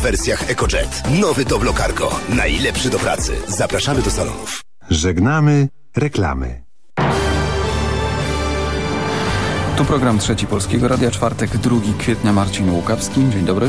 w wersjach EcoJet. Nowy Doblo Cargo. Najlepszy do pracy. Zapraszamy do salonów. Żegnamy reklamy. Tu program Trzeci Polskiego Radia, czwartek, 2 kwietnia, Marcin Łukawski. Dzień dobry.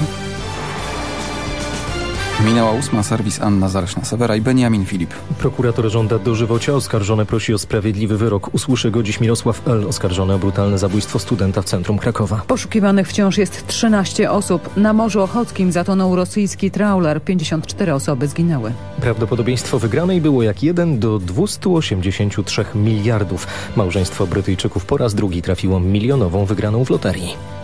Minęła ósma, serwis Anna Zareszna-Sewera i Beniamin Filip. Prokurator żąda dożywocia, oskarżony prosi o sprawiedliwy wyrok. Usłyszy go dziś Mirosław L., oskarżony o brutalne zabójstwo studenta w centrum Krakowa. Poszukiwanych wciąż jest 13 osób. Na Morzu Ochockim zatonął rosyjski trawler. 54 osoby zginęły. Prawdopodobieństwo wygranej było jak 1 do 283 miliardów. Małżeństwo Brytyjczyków po raz drugi trafiło milionową wygraną w loterii.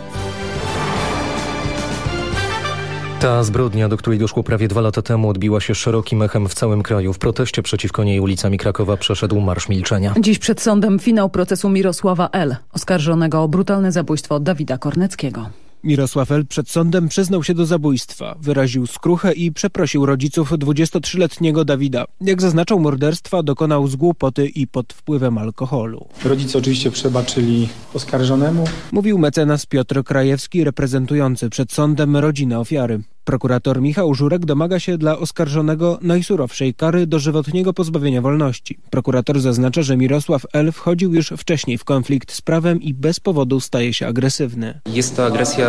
Ta zbrodnia, do której doszło prawie dwa lata temu, odbiła się szerokim echem w całym kraju. W proteście przeciwko niej ulicami Krakowa przeszedł Marsz Milczenia. Dziś przed sądem finał procesu Mirosława L., oskarżonego o brutalne zabójstwo Dawida Korneckiego. Mirosław L. przed sądem przyznał się do zabójstwa, wyraził skruchę i przeprosił rodziców 23-letniego Dawida. Jak zaznaczał morderstwa, dokonał z głupoty i pod wpływem alkoholu. Rodzice oczywiście przebaczyli oskarżonemu. Mówił mecenas Piotr Krajewski, reprezentujący przed sądem rodzinę ofiary. Prokurator Michał Żurek domaga się dla oskarżonego najsurowszej kary dożywotniego pozbawienia wolności. Prokurator zaznacza, że Mirosław L. wchodził już wcześniej w konflikt z prawem i bez powodu staje się agresywny. Jest to agresja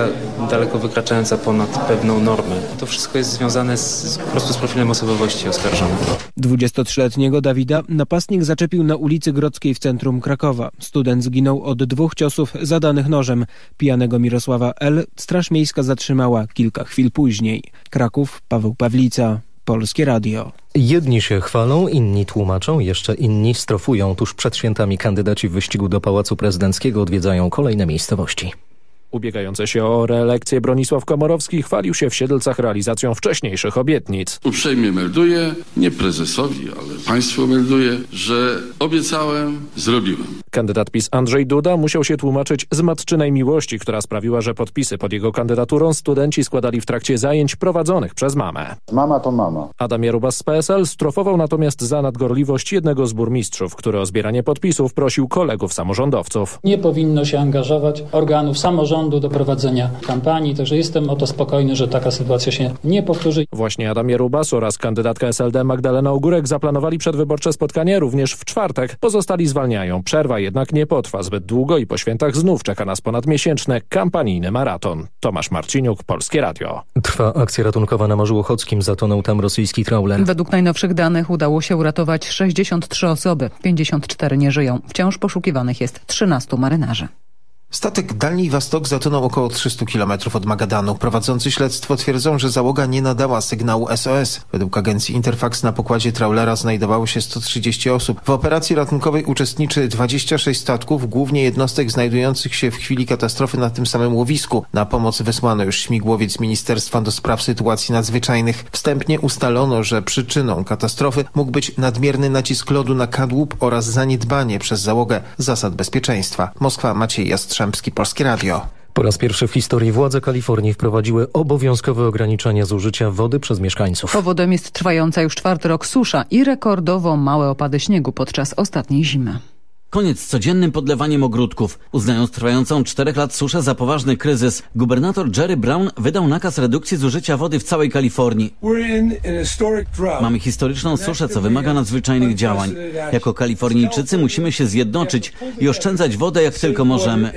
daleko wykraczająca ponad pewną normę. To wszystko jest związane z, po prostu z profilem osobowości oskarżonego. 23-letniego Dawida napastnik zaczepił na ulicy Grodzkiej w centrum Krakowa. Student zginął od dwóch ciosów zadanych nożem. Pijanego Mirosława L. Straż Miejska zatrzymała kilka chwil później. Kraków, Paweł Pawlica, Polskie Radio. Jedni się chwalą, inni tłumaczą, jeszcze inni strofują. Tuż przed świętami kandydaci w wyścigu do Pałacu Prezydenckiego odwiedzają kolejne miejscowości. Ubiegający się o reelekcję Bronisław Komorowski chwalił się w Siedlcach realizacją wcześniejszych obietnic. Uprzejmie melduję, nie prezesowi, ale państwu melduję, że obiecałem, zrobiłem. Kandydat PiS Andrzej Duda musiał się tłumaczyć z matczynej miłości, która sprawiła, że podpisy pod jego kandydaturą studenci składali w trakcie zajęć prowadzonych przez mamę. Mama to mama. Adam Jarubas z PSL strofował natomiast za nadgorliwość jednego z burmistrzów, który o zbieranie podpisów prosił kolegów samorządowców. Nie powinno się angażować organów samorządu do prowadzenia kampanii, także jestem o to spokojny, że taka sytuacja się nie powtórzy. Właśnie Adam Jarubas oraz kandydatka SLD Magdalena Ogórek zaplanowali przedwyborcze spotkanie również w czwartek. Pozostali zwalniają. Przerwa jednak nie potrwa zbyt długo i po świętach znów czeka nas ponadmiesięczny kampanijny maraton. Tomasz Marciniuk, Polskie Radio. Trwa akcja ratunkowa na Morzu Ochockim. Zatonął tam rosyjski trawler. Według najnowszych danych udało się uratować 63 osoby. 54 nie żyją. Wciąż poszukiwanych jest 13 marynarzy. Statek Dalni Wastok zatonął około 300 km od Magadanu. Prowadzący śledztwo twierdzą, że załoga nie nadała sygnału SOS. Według agencji Interfax na pokładzie trawlera znajdowało się 130 osób. W operacji ratunkowej uczestniczy 26 statków, głównie jednostek znajdujących się w chwili katastrofy na tym samym łowisku. Na pomoc wysłano już śmigłowiec Ministerstwa do Spraw Sytuacji Nadzwyczajnych. Wstępnie ustalono, że przyczyną katastrofy mógł być nadmierny nacisk lodu na kadłub oraz zaniedbanie przez załogę zasad bezpieczeństwa. Moskwa Maciej Jastrzębski. Jastrzębski, Polskie Radio. Po raz pierwszy w historii władze Kalifornii wprowadziły obowiązkowe ograniczenia zużycia wody przez mieszkańców. Powodem jest trwająca już czwarty rok susza i rekordowo małe opady śniegu podczas ostatniej zimy. Koniec z codziennym podlewaniem ogródków. Uznając trwającą czterech lat suszę za poważny kryzys, gubernator Jerry Brown wydał nakaz redukcji zużycia wody w całej Kalifornii. Mamy historyczną suszę, co wymaga nadzwyczajnych działań. Jako Kalifornijczycy musimy się zjednoczyć i oszczędzać wodę jak tylko możemy.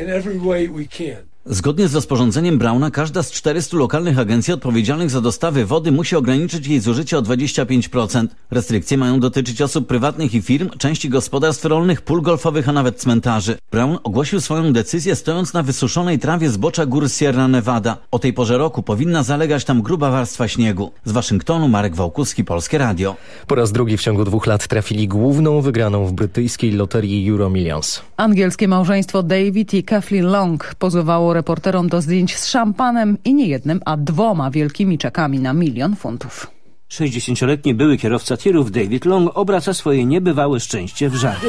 Zgodnie z rozporządzeniem Brauna, każda z 400 lokalnych agencji odpowiedzialnych za dostawy wody musi ograniczyć jej zużycie o 25%. Restrykcje mają dotyczyć osób prywatnych i firm, części gospodarstw rolnych, pól golfowych, a nawet cmentarzy. Brown ogłosił swoją decyzję stojąc na wysuszonej trawie zbocza gór Sierra Nevada. O tej porze roku powinna zalegać tam gruba warstwa śniegu. Z Waszyngtonu Marek Wałkuski, Polskie Radio. Po raz drugi w ciągu dwóch lat trafili główną wygraną w brytyjskiej loterii Euro Millions. Angielskie małżeństwo David i Kathleen Long pozowało reporterom do zdjęć z szampanem i nie jednym, a dwoma wielkimi czekami na milion funtów. 60-letni były kierowca tirów David Long obraca swoje niebywałe szczęście w żart.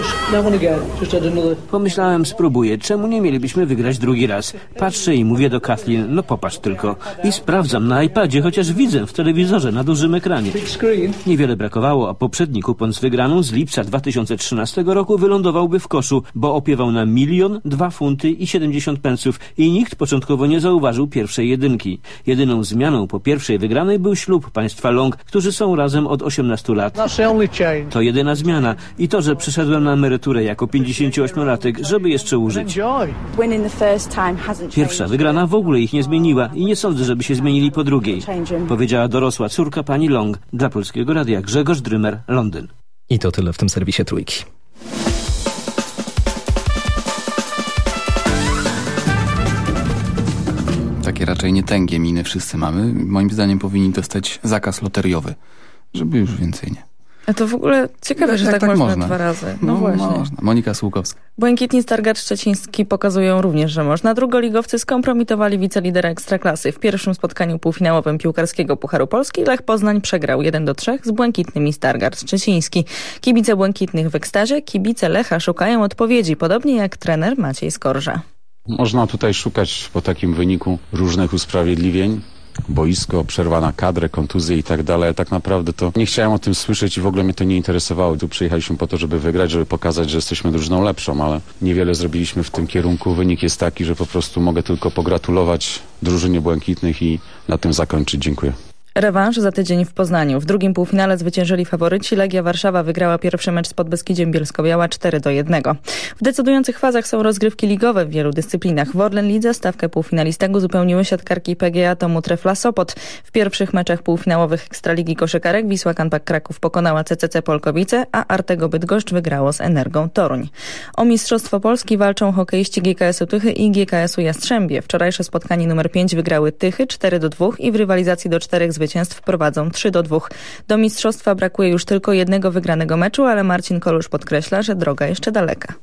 Pomyślałem, spróbuję, czemu nie mielibyśmy wygrać drugi raz. Patrzę i mówię do Kathleen, no popatrz tylko. I sprawdzam na iPadzie, chociaż widzę w telewizorze na dużym ekranie. Niewiele brakowało, a poprzedni kupon z wygraną z lipca 2013 roku wylądowałby w koszu, bo opiewał na milion, dwa funty i 70 pensów i nikt początkowo nie zauważył pierwszej jedynki. Jedyną zmianą po pierwszej wygranej był ślub państwa Long, którzy są razem od 18 lat. To jedyna zmiana i to, że przyszedłem na emeryturę jako 58-latek, żeby jeszcze użyć. Pierwsza wygrana w ogóle ich nie zmieniła i nie sądzę, żeby się zmienili po drugiej, powiedziała dorosła córka pani Long dla Polskiego Radia Grzegorz Drymer, Londyn. I to tyle w tym serwisie Trójki. Takie raczej nie tęgie miny wszyscy mamy. Moim zdaniem powinni dostać zakaz loteriowy, żeby już więcej nie. A to w ogóle ciekawe, że tak, tak można, można, dwa razy. No, no właśnie. Można. Monika Słukowska. Błękitni Stargard Szczeciński pokazują również, że można. Drugoligowcy skompromitowali wicelidera Ekstraklasy. W pierwszym spotkaniu półfinałowym piłkarskiego Pucharu Polski Lech Poznań przegrał 1 do 3 z Błękitnymi Stargard Szczeciński. Kibice Błękitnych w ekstazie, kibice Lecha szukają odpowiedzi, podobnie jak trener Maciej Skorża. Można tutaj szukać po takim wyniku różnych usprawiedliwień boisko, przerwa na kadrę, kontuzje i tak dalej. Tak naprawdę to nie chciałem o tym słyszeć i w ogóle mnie to nie interesowało. Tu przyjechaliśmy po to, żeby wygrać, żeby pokazać, że jesteśmy drużyną lepszą, ale niewiele zrobiliśmy w tym kierunku. Wynik jest taki, że po prostu mogę tylko pogratulować drużynie Błękitnych i na tym zakończyć. Dziękuję. Rewanż za tydzień w Poznaniu. W drugim półfinale zwyciężyli faworyci. Legia Warszawa wygrała pierwszy mecz z Podbeskidziem Bielsko-Biała 4 do 1. W decydujących fazach są rozgrywki ligowe w wielu dyscyplinach. W Orlen Lidze stawkę półfinalistego uzupełniły siatkarki PGA Tomu Trefla Sopot. W pierwszych meczach półfinałowych Ekstraligi Koszykarek Wisła Kanpak Kraków pokonała CCC Polkowice, a Artego Bydgoszcz wygrało z Energią Toruń. O Mistrzostwo Polski walczą hokeiści GKS-u Tychy i GKS-u Jastrzębie. Wczorajsze spotkanie numer 5 wygrały Tychy 4 do 2 i w rywalizacji do czterech zwycięstw prowadzą 3 do 2. Do mistrzostwa brakuje już tylko jednego wygranego meczu, ale Marcin Kolusz podkreśla, że droga jeszcze daleka.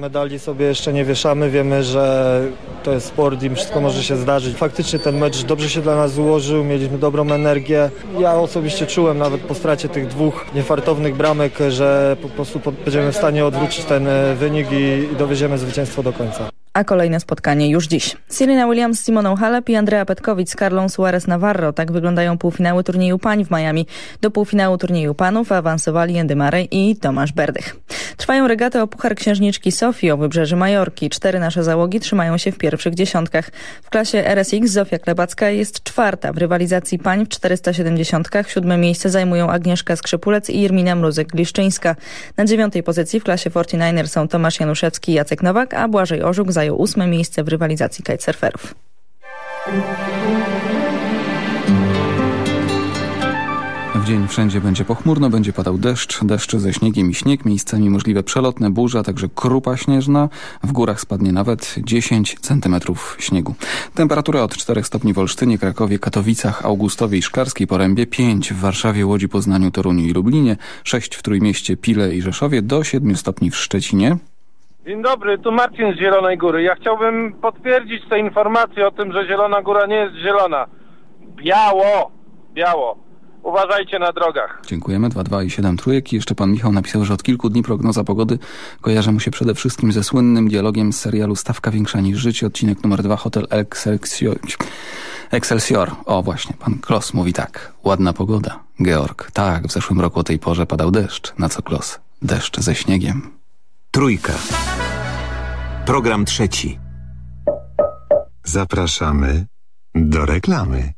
Medali sobie jeszcze nie wieszamy, wiemy, że to jest sport i wszystko może się zdarzyć. Faktycznie ten mecz dobrze się dla nas złożył, mieliśmy dobrą energię. Ja osobiście czułem nawet po stracie tych dwóch niefartownych bramek, że po prostu będziemy w stanie odwrócić ten wynik i, i dowieziemy zwycięstwo do końca a kolejne spotkanie już dziś. Serena Williams z Simoną Halep i Andrea Petkowicz z Carlą Suarez Navarro. Tak wyglądają półfinały turnieju pań w Miami. Do półfinału turnieju panów awansowali Andy Murray i Tomasz Berdych. Trwają regaty o Puchar Księżniczki Sofii o wybrzeży Majorki. Cztery nasze załogi trzymają się w pierwszych dziesiątkach. W klasie RSX Zofia Klebacka jest czwarta. W rywalizacji pań w 470 siódme miejsce zajmują Agnieszka Skrzypulec i Irmina Mruzek-Gliszczyńska. Na dziewiątej pozycji w klasie 49 są Tomasz Januszewski i Jacek Nowak, a Błażej Orzuk zajął zajął ósme miejsce w rywalizacji kitesurferów. W dzień wszędzie będzie pochmurno, będzie padał deszcz, deszcz ze śniegiem i śnieg, miejscami możliwe przelotne burze, a także krupa śnieżna. W górach spadnie nawet 10 centymetrów śniegu. Temperatura od 4 stopni w Olsztynie, Krakowie, Katowicach, Augustowie i Szklarskiej Porębie, 5 w Warszawie, Łodzi, Poznaniu, Toruniu i Lublinie, 6 w Trójmieście, Pile i Rzeszowie, do 7 stopni w Szczecinie. Dzień dobry, tu Marcin z Zielonej Góry. Ja chciałbym potwierdzić te informacje o tym, że Zielona Góra nie jest zielona. Biało, biało. Uważajcie na drogach. Dziękujemy. 2,2 i 7 trójek. I jeszcze pan Michał napisał, że od kilku dni prognoza pogody kojarzy mu się przede wszystkim ze słynnym dialogiem z serialu Stawka Większa niż Życie, odcinek numer 2, Hotel Excelsior. Excelsior. O, właśnie, pan Klos mówi tak. Ładna pogoda. Georg. Tak, w zeszłym roku o tej porze padał deszcz. Na co Klos? Deszcz ze śniegiem. Trójka. Program trzeci. Zapraszamy do reklamy.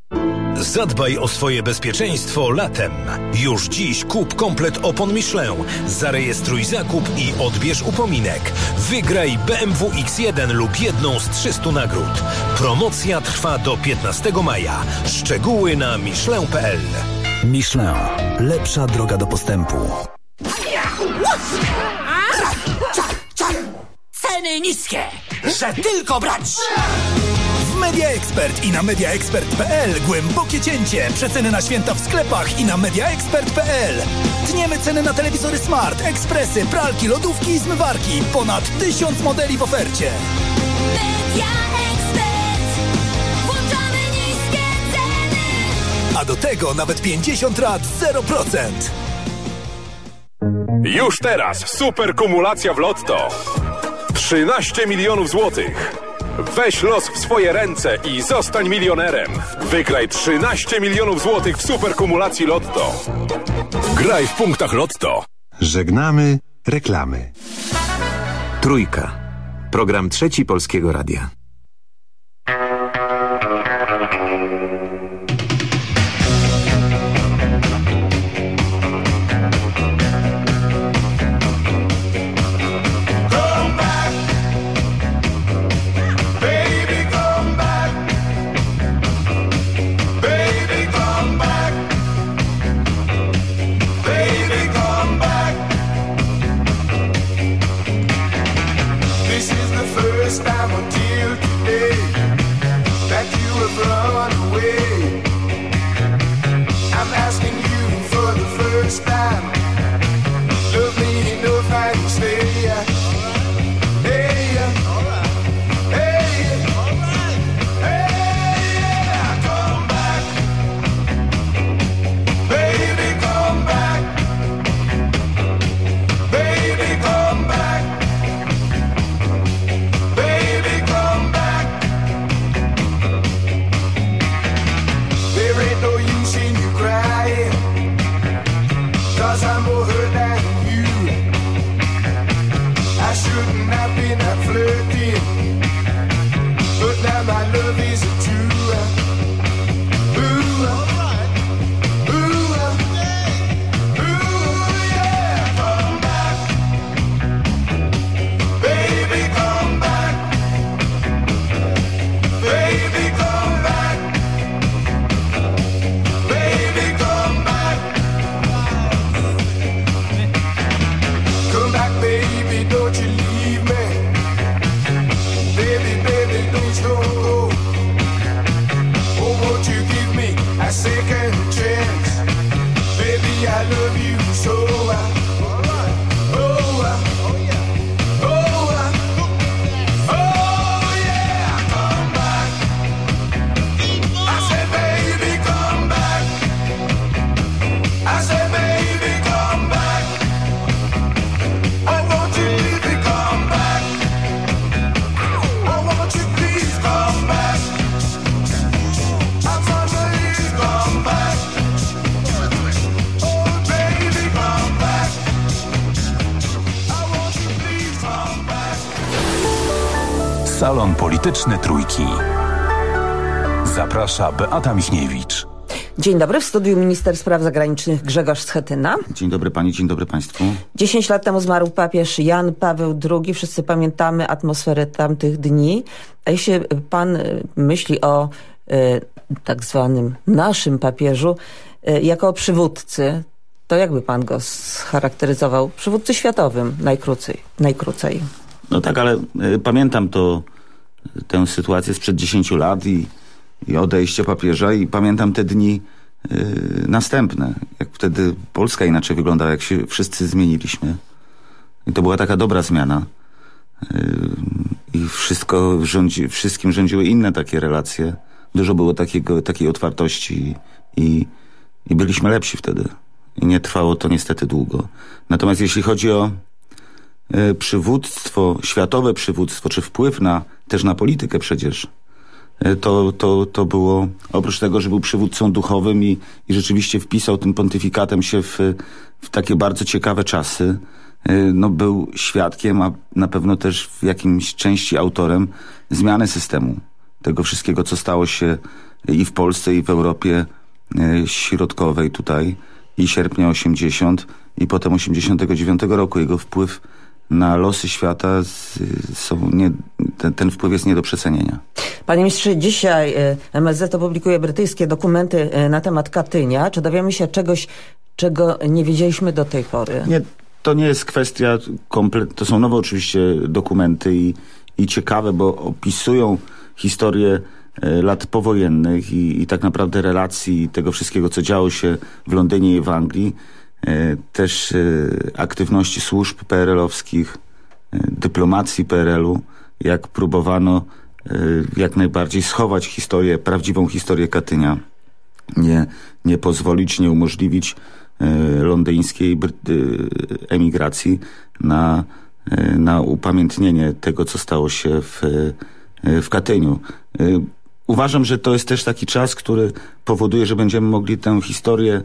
Zadbaj o swoje bezpieczeństwo latem. Już dziś kup komplet opon Michelin. Zarejestruj zakup i odbierz upominek. Wygraj BMW X1 lub jedną z 300 nagród. Promocja trwa do 15 maja. Szczegóły na michelin.pl Michelin. Lepsza droga do postępu. Ceny niskie, że tylko brać! W Media Expert i na mediaexpert.pl głębokie cięcie. Przeceny na święta w sklepach i na mediaexpert.pl. Tniemy ceny na telewizory smart, ekspresy, pralki, lodówki i zmywarki. Ponad tysiąc modeli w ofercie. Media Expert. Włączamy niskie ceny. A do tego nawet 50 lat 0%. Już teraz super kumulacja w Lotto. 13 milionów złotych. Weź los w swoje ręce i zostań milionerem. Wygraj 13 milionów złotych w super kumulacji Lotto. Graj w punktach Lotto. Żegnamy reklamy. Trójka. Program trzeci Polskiego Radia. Trójki. Zaprasza Beata Michniewicz. Dzień dobry, w studiu minister spraw zagranicznych Grzegorz Schetyna. Dzień dobry pani, dzień dobry państwu. Dziesięć lat temu zmarł papież Jan Paweł II. Wszyscy pamiętamy atmosferę tamtych dni. A jeśli pan y, myśli o y, tak zwanym naszym papieżu y, jako o przywódcy, to jakby pan go scharakteryzował? Przywódcy światowym najkrócej. najkrócej. No tak, ale y, pamiętam to, tę sytuację sprzed 10 lat i, i odejście papieża i pamiętam te dni y, następne. Jak wtedy Polska inaczej wyglądała, jak się wszyscy zmieniliśmy. I to była taka dobra zmiana. Y, I wszystko rządzi, wszystkim rządziły inne takie relacje. Dużo było takiego, takiej otwartości i, i byliśmy lepsi wtedy. I nie trwało to niestety długo. Natomiast jeśli chodzi o przywództwo, światowe przywództwo, czy wpływ na, też na politykę przecież, e, to, to, to było, oprócz tego, że był przywódcą duchowym i, i rzeczywiście wpisał tym pontyfikatem się w, w takie bardzo ciekawe czasy, e, no był świadkiem, a na pewno też w jakimś części autorem zmiany systemu. Tego wszystkiego, co stało się i w Polsce, i w Europie e, Środkowej tutaj, i sierpnia 80, i potem 89 roku. Jego wpływ na losy świata są nie, ten, ten wpływ jest nie do przecenienia. Panie ministrze, dzisiaj y, MSZ opublikuje brytyjskie dokumenty y, na temat Katynia. Czy dowiemy się czegoś, czego nie wiedzieliśmy do tej pory? Nie, to nie jest kwestia komplet... To są nowe oczywiście dokumenty i, i ciekawe, bo opisują historię e, lat powojennych i, i tak naprawdę relacji tego wszystkiego, co działo się w Londynie i w Anglii. E, Też e, aktywności służb PRL-owskich, e, dyplomacji PRL-u, jak próbowano jak najbardziej schować historię, prawdziwą historię Katynia nie, nie pozwolić, nie umożliwić londyńskiej emigracji na, na upamiętnienie tego, co stało się w, w Katyniu. Uważam, że to jest też taki czas, który powoduje, że będziemy mogli tę historię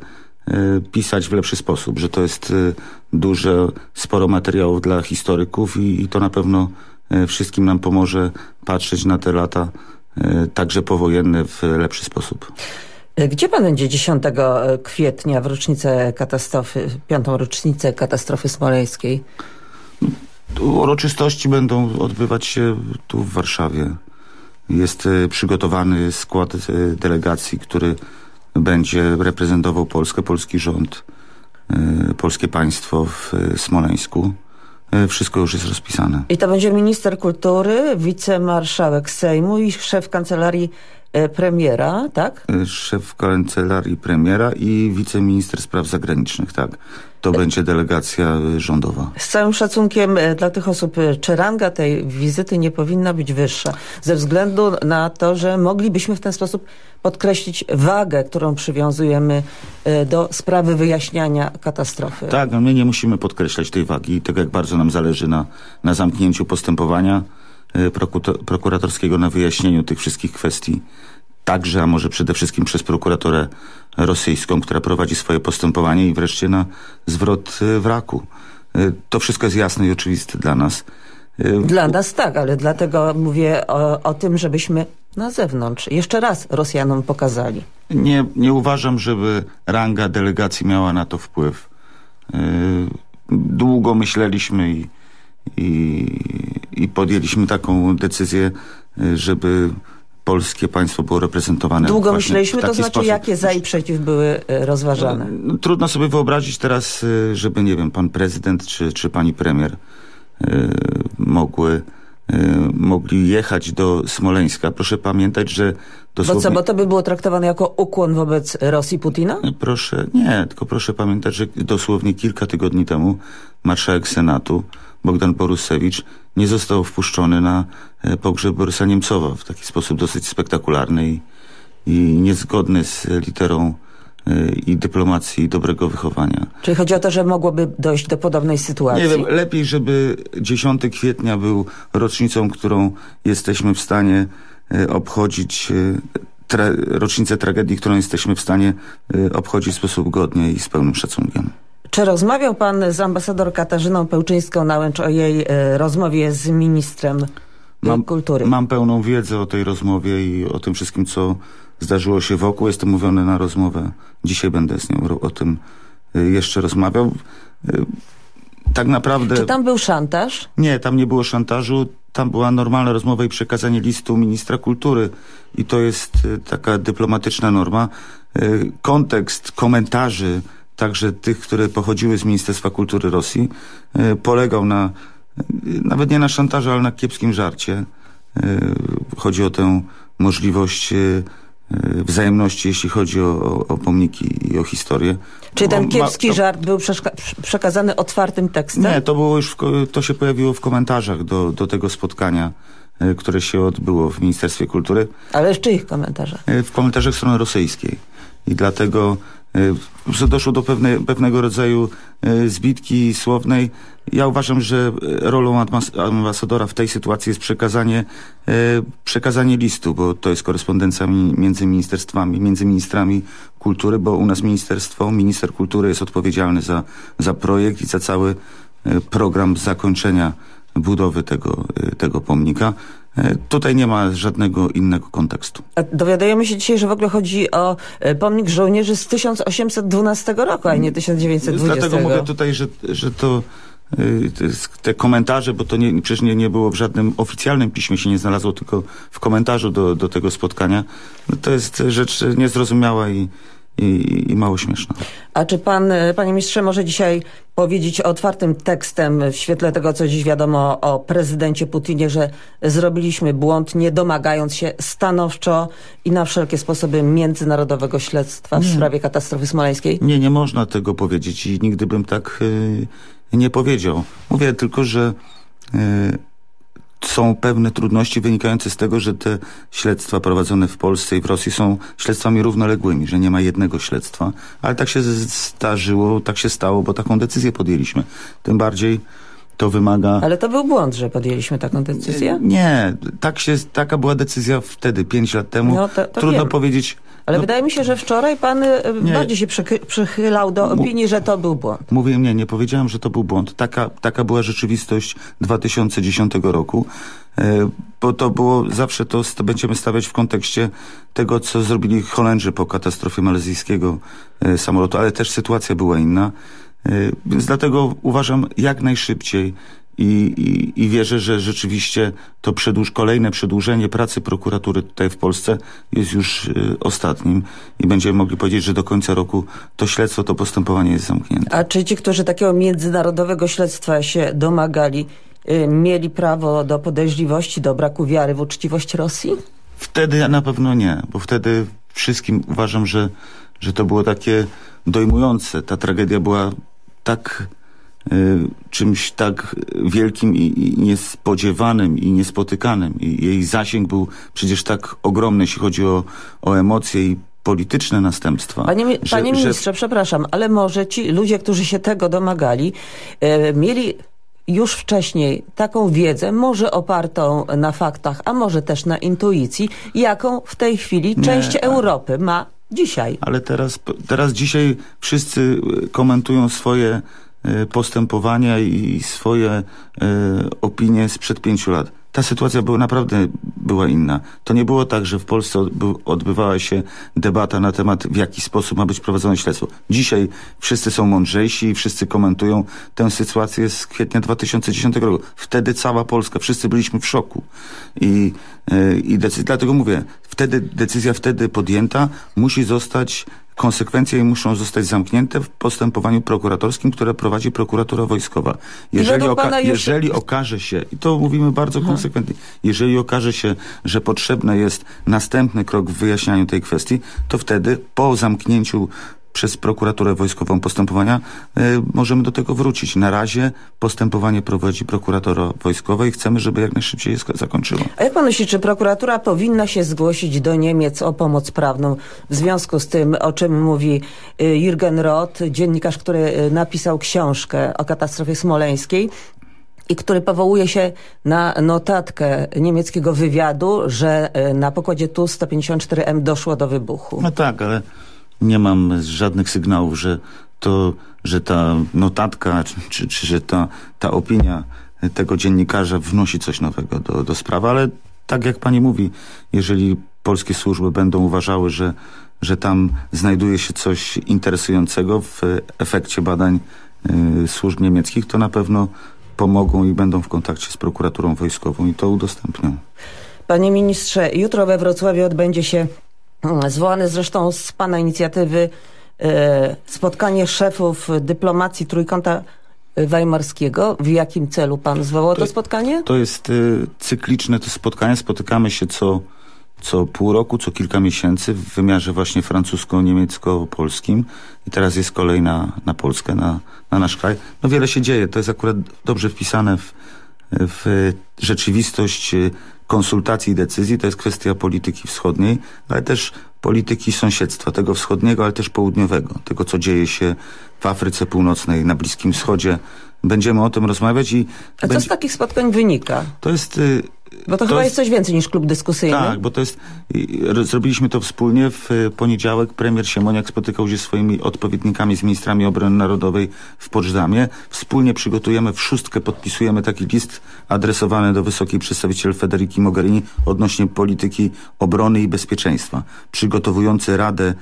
pisać w lepszy sposób, że to jest e, duże, sporo materiałów dla historyków i, i to na pewno e, wszystkim nam pomoże patrzeć na te lata także powojenne w lepszy sposób. Y, Gdzie pan będzie 10 kwietnia w rocznicę katastrofy, piątą rocznicę katastrofy smoleńskiej? Uroczystości będą odbywać się tu w Warszawie. Jest przygotowany skład delegacji, który będzie reprezentował Polskę, polski rząd, e, polskie państwo w e, Smoleńsku. E, Wszystko już jest rozpisane. I to będzie minister kultury, wicemarszałek Sejmu i szef kancelarii premiera, tak? Szef kancelarii premiera i wiceminister spraw zagranicznych, tak. To będzie delegacja rządowa. Z całym szacunkiem e, dla tych osób, e, czy ranga tej wizyty nie powinna być wyższa? Ze względu na to, że moglibyśmy w ten sposób podkreślić wagę, którą przywiązujemy e, do sprawy wyjaśniania katastrofy. Tak, no my nie musimy podkreślać tej wagi, tego jak bardzo nam zależy na, na zamknięciu postępowania prokuratorskiego, na wyjaśnieniu tych wszystkich kwestii. Także, a może przede wszystkim przez prokuratorę rosyjską, która prowadzi swoje postępowanie i wreszcie na zwrot e, wraku. E, To wszystko jest jasne i oczywiste dla nas. E, Dla nas tak, ale dlatego mówię o, o tym, żebyśmy na zewnątrz jeszcze raz Rosjanom pokazali. Nie, nie uważam, żeby ranga delegacji miała na to wpływ. Długo myśleliśmy i, i, i podjęliśmy taką decyzję, żeby polskie państwo było reprezentowane. Długo myśleliśmy, to znaczy sposób. jakie za i przeciw były e, rozważane. No, trudno sobie wyobrazić teraz, y, żeby, nie wiem, pan prezydent czy, czy pani premier y, mogły, y, mogli jechać do Smoleńska. Proszę pamiętać, że Bo dosłownie... co, bo to by było traktowane jako ukłon wobec Rosji Putina? Proszę, nie, tylko proszę pamiętać, że dosłownie kilka tygodni temu marszałek Senatu Bogdan Borusewicz nie został wpuszczony na e, pogrzeb Borysa Niemcowa w taki sposób dosyć spektakularny i, i niezgodny z literą e, i dyplomacji i dobrego wychowania. Czyli chodzi o to, że mogłoby dojść do podobnej sytuacji? Nie wiem, lepiej, żeby 10 kwietnia był rocznicą, którą jesteśmy w stanie e, obchodzić, tra rocznicę tragedii, którą jesteśmy w stanie obchodzić w sposób godnie i z pełnym szacunkiem. Czy rozmawiał pan z ambasador Katarzyną Pełczyńską-Nałęcz o jej e, rozmowie z ministrem e, Mam, kultury? mam pełną wiedzę o tej rozmowie i o tym wszystkim, co zdarzyło się wokół. Jestem mówiony na rozmowę. Dzisiaj będę z nią o tym y, jeszcze rozmawiał. Y, Tak naprawdę... Czy tam był szantaż? Nie, tam nie było szantażu. Tam była normalna rozmowa i przekazanie listu ministra kultury. I to jest taka dyplomatyczna norma. Kontekst komentarzy, także tych, które pochodziły z Ministerstwa Kultury Rosji, y, polegał na, y, nawet nie na szantażu, ale na kiepskim żarcie. Y, Chodzi o tę możliwość wzajemności, jeśli chodzi o, o, pomniki i o historię. Czy ten ma- kiepski to- żart był przekazany otwartym tekstem? nie, to było już, w, to się pojawiło w komentarzach do, do tego spotkania, e, które się odbyło w Ministerstwie Kultury, Ale w czyich komentarzach? e, w komentarzach strony rosyjskiej. I dlatego e, że doszło do pewne, pewnego rodzaju e, zbitki słownej. Ja uważam, że e, rolą ambasadora w tej sytuacji jest przekazanie, przekazanie listu, bo to jest korespondencja mi- między ministerstwami, między ministrami kultury, bo u nas ministerstwo, minister kultury jest odpowiedzialny za, za projekt i za cały program zakończenia budowy tego, tego pomnika. E, Tutaj nie ma żadnego innego kontekstu. A Dowiadujemy się dzisiaj, że w ogóle chodzi o e, pomnik żołnierzy z 1812 roku, a nie 1920. Dlatego mówię tutaj, że, że to te- te komentarze, bo to nie, przecież nie, nie było w żadnym oficjalnym piśmie, się nie znalazło, tylko w komentarzu do, do tego spotkania, no to jest rzecz niezrozumiała i, i, i mało śmieszna. A czy pan, e, panie ministrze, może dzisiaj powiedzieć otwartym tekstem w świetle tego, co dziś wiadomo o prezydencie Putinie, że zrobiliśmy błąd, nie domagając się stanowczo i na wszelkie sposoby międzynarodowego śledztwa w Nie. sprawie katastrofy smoleńskiej? Nie, nie można tego powiedzieć i nigdy bym tak y, nie powiedział. Mówię tylko, że y, są pewne trudności wynikające z tego, że te śledztwa prowadzone w Polsce i w Rosji są śledztwami równoległymi, że nie ma jednego śledztwa, ale tak się zdarzyło, tak się stało, bo taką decyzję podjęliśmy. Tym bardziej to wymaga... Ale to był błąd, że podjęliśmy taką decyzję? Nie, tak się, taka była decyzja wtedy, pięć lat temu. No, to- to Trudno wiem. powiedzieć... Ale no, wydaje mi się, że wczoraj pan e, Nie. bardziej się przychy- przychylał do opinii, że to był błąd. Mówię nie, nie powiedziałem, że to był błąd. Taka, taka była rzeczywistość 2010 roku. E, Bo to było, zawsze to, będziemy stawiać w kontekście tego, co zrobili Holendrzy po katastrofie malezyjskiego e, samolotu, ale też sytuacja była inna. Więc dlatego uważam jak najszybciej i, i, i wierzę, że rzeczywiście to przedłuż, kolejne przedłużenie pracy prokuratury tutaj w Polsce jest już e, ostatnim i będziemy mogli powiedzieć, że do końca roku to śledztwo, to postępowanie jest zamknięte. A czy ci, którzy takiego międzynarodowego śledztwa się domagali, y, mieli prawo do podejrzliwości, do braku wiary w uczciwość Rosji? Wtedy na pewno nie, bo wtedy wszystkim uważam, że, że to było takie dojmujące. Ta tragedia była tak y, czymś tak wielkim i, niespodziewanym i niespotykanym. I jej zasięg był przecież tak ogromny, jeśli chodzi o, o emocje i polityczne następstwa. Panie, że- panie że- ministrze, przepraszam, ale może ci ludzie, którzy się tego domagali, e, mieli już wcześniej taką wiedzę, może opartą na faktach, a może też na intuicji, jaką w tej chwili Nie, część a- Europy ma dzisiaj. Ale teraz, teraz dzisiaj wszyscy y, komentują swoje y, postępowania i swoje y, opinie sprzed pięciu lat. Ta sytuacja była naprawdę była inna. To nie było tak, że w Polsce odby- odbywała się debata na temat, w jaki sposób ma być prowadzone śledztwo. Dzisiaj wszyscy są mądrzejsi i wszyscy komentują tę sytuację z kwietnia 2010 roku. Wtedy cała Polska, wszyscy byliśmy w szoku. I, y, i dlatego mówię, wtedy decyzja wtedy podjęta musi zostać konsekwencje muszą zostać zamknięte w postępowaniu prokuratorskim, które prowadzi prokuratura wojskowa. Jeżeli, oka- już- jeżeli okaże się, i to mówimy bardzo konsekwentnie, jeżeli okaże się, że potrzebny jest następny krok w wyjaśnianiu tej kwestii, to wtedy po zamknięciu przez prokuraturę wojskową postępowania e, możemy do tego wrócić. Na razie postępowanie prowadzi prokuratura wojskowa i chcemy, żeby jak najszybciej je zakończyło. A jak pan myśli, czy prokuratura powinna się zgłosić do Niemiec o pomoc prawną w związku z tym, o czym mówi y, Jürgen Roth, dziennikarz, który y, napisał książkę o katastrofie smoleńskiej i który powołuje się na notatkę niemieckiego wywiadu, że y, na pokładzie Tu-154M doszło do wybuchu. No tak, ale nie mam żadnych sygnałów, że to, że ta notatka, czy, czy, że ta, ta opinia tego dziennikarza wnosi coś nowego do, do sprawy, ale tak jak pani mówi, jeżeli polskie służby będą uważały, że, że tam znajduje się coś interesującego w efekcie badań y, służb niemieckich, to na pewno pomogą i będą w kontakcie z prokuraturą wojskową i to udostępnią. Panie ministrze, jutro we Wrocławiu odbędzie się zwołane zresztą z pana inicjatywy e, spotkanie szefów dyplomacji Trójkąta Weimarskiego. W jakim celu pan zwołał to, spotkanie? To jest y, cykliczne to spotkanie. Spotykamy się co, co pół roku, co kilka miesięcy w wymiarze właśnie francusko-niemiecko-polskim. I teraz jest kolej na, na Polskę, na, na nasz kraj. No wiele się dzieje. To jest akurat dobrze wpisane w, w rzeczywistość konsultacji i decyzji. To jest kwestia polityki wschodniej, ale też polityki sąsiedztwa, tego wschodniego, ale też południowego. Tego, co dzieje się w Afryce Północnej, na Bliskim Wschodzie. Będziemy o tym rozmawiać i... A co z takich spotkań wynika? To jest... y, Bo to, chyba jest coś więcej niż klub dyskusyjny. tak, bo to jest. Zrobiliśmy to wspólnie. W y, poniedziałek premier Siemoniak spotykał się z swoimi odpowiednikami, z ministrami obrony narodowej w Poczdamie. Wspólnie przygotujemy w szóstkę, podpisujemy taki list adresowany do wysokiej przedstawiciel Federiki Mogherini odnośnie polityki obrony i bezpieczeństwa, przygotowujący Radę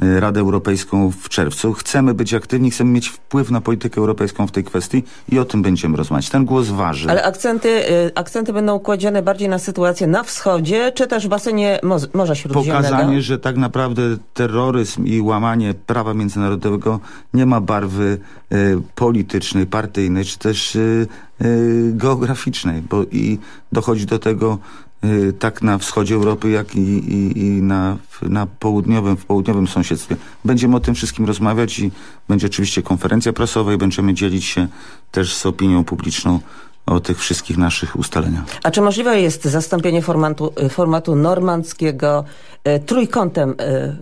Radę Europejską w czerwcu. Chcemy być aktywni, chcemy mieć wpływ na politykę europejską w tej kwestii i o tym będziemy rozmawiać. Ten głos waży. Ale akcenty, y, akcenty będą kładzione bardziej na sytuację na wschodzie, czy też w basenie Morza Śródziemnego? Pokazanie, że tak naprawdę terroryzm i łamanie prawa międzynarodowego nie ma barwy y, politycznej, partyjnej, czy też y, y, geograficznej, bo i dochodzi do tego y, tak na wschodzie Europy, jak i, i, i na, na południowym, w południowym sąsiedztwie. Będziemy o tym wszystkim rozmawiać i będzie oczywiście konferencja prasowa i będziemy dzielić się też z opinią publiczną o tych wszystkich naszych ustaleniach. A czy możliwe jest zastąpienie formatu, y, formatu normandzkiego y, trójkątem y,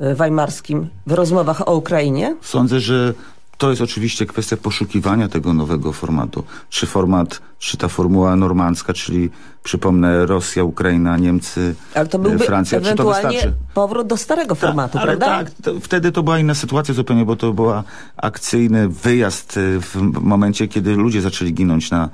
y, weimarskim w rozmowach o Ukrainie? Sądzę, że to jest oczywiście kwestia poszukiwania tego nowego formatu. Czy format, czy ta formuła normandzka, czyli przypomnę Rosja, Ukraina, Niemcy, Ale to byłby Francja, czy to wystarczy? powrót do starego formatu, Ale prawda? tak, to, wtedy to była inna sytuacja zupełnie, bo to była akcyjny wyjazd e, w momencie, kiedy ludzie zaczęli ginąć na,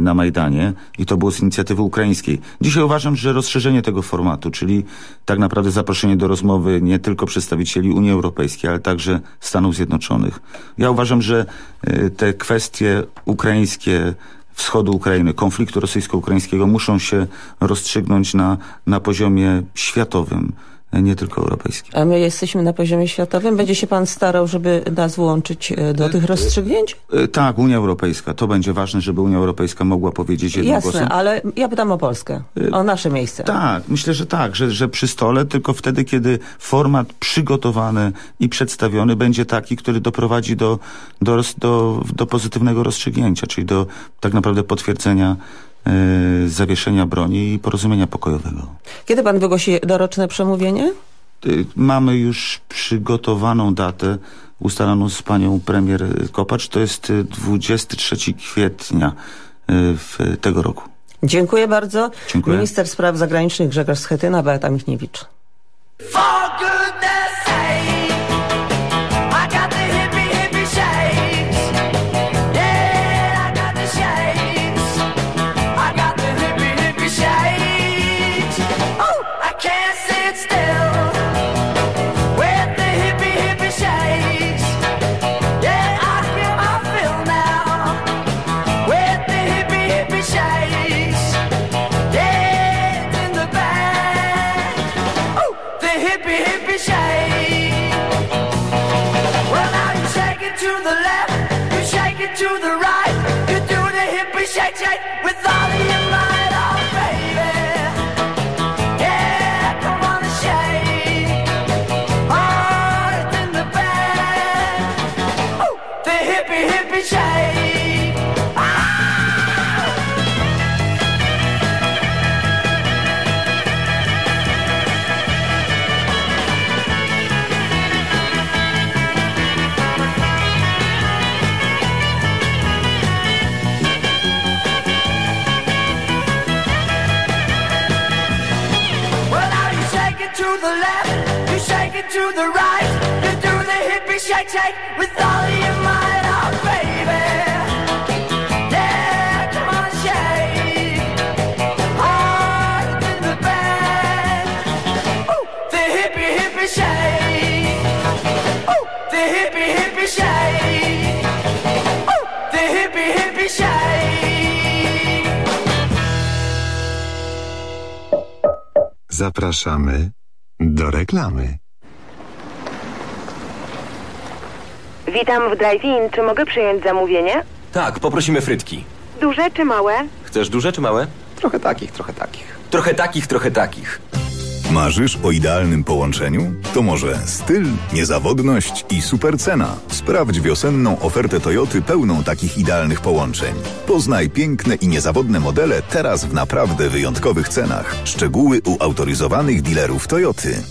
na Majdanie i to było z inicjatywy ukraińskiej. Dzisiaj uważam, że rozszerzenie tego formatu, czyli tak naprawdę zaproszenie do rozmowy nie tylko przedstawicieli Unii Europejskiej, ale także Stanów Zjednoczonych. Ja uważam, że e, te kwestie ukraińskie, wschodu Ukrainy, konfliktu rosyjsko-ukraińskiego muszą się rozstrzygnąć na, na poziomie światowym, e, nie tylko europejskim. A my jesteśmy na poziomie światowym. Będzie się pan starał, żeby nas włączyć y, do tych rozstrzygnięć? E, Tak, Unia Europejska. To będzie ważne, żeby Unia Europejska mogła powiedzieć jednym Jasne, głosem. ale ja pytam o Polskę, o nasze miejsce. Tak, myślę, że tak, że, że przy stole, tylko wtedy, kiedy format przygotowany i przedstawiony będzie taki, który doprowadzi do, do, do, do pozytywnego rozstrzygnięcia, czyli do tak naprawdę potwierdzenia e, zawieszenia broni i porozumienia pokojowego. Kiedy pan wygłosi doroczne przemówienie? Y, Mamy już przygotowaną datę ustaloną z panią premier y, Kopacz. To jest y, 23 kwietnia y, w tego roku. Dziękuję bardzo. Dziękuję. Minister Spraw Zagranicznych Grzegorz Schetyna, Beata Michniewicz. For goodness sake, to the right, you do the hippie shake shake with all your might. Zapraszamy do reklamy. Witam w drive-in. Czy mogę przyjąć zamówienie? Tak, poprosimy frytki. Duże czy małe? Chcesz duże czy małe? Trochę takich, trochę takich. Trochę takich, trochę takich. Marzysz o idealnym połączeniu? To może styl, niezawodność i super cena. Sprawdź wiosenną ofertę Toyoty pełną takich idealnych połączeń. Poznaj piękne i niezawodne modele teraz w naprawdę wyjątkowych cenach. Szczegóły u autoryzowanych dealerów Toyoty.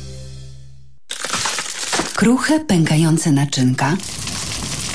Kruche, pękające naczynka,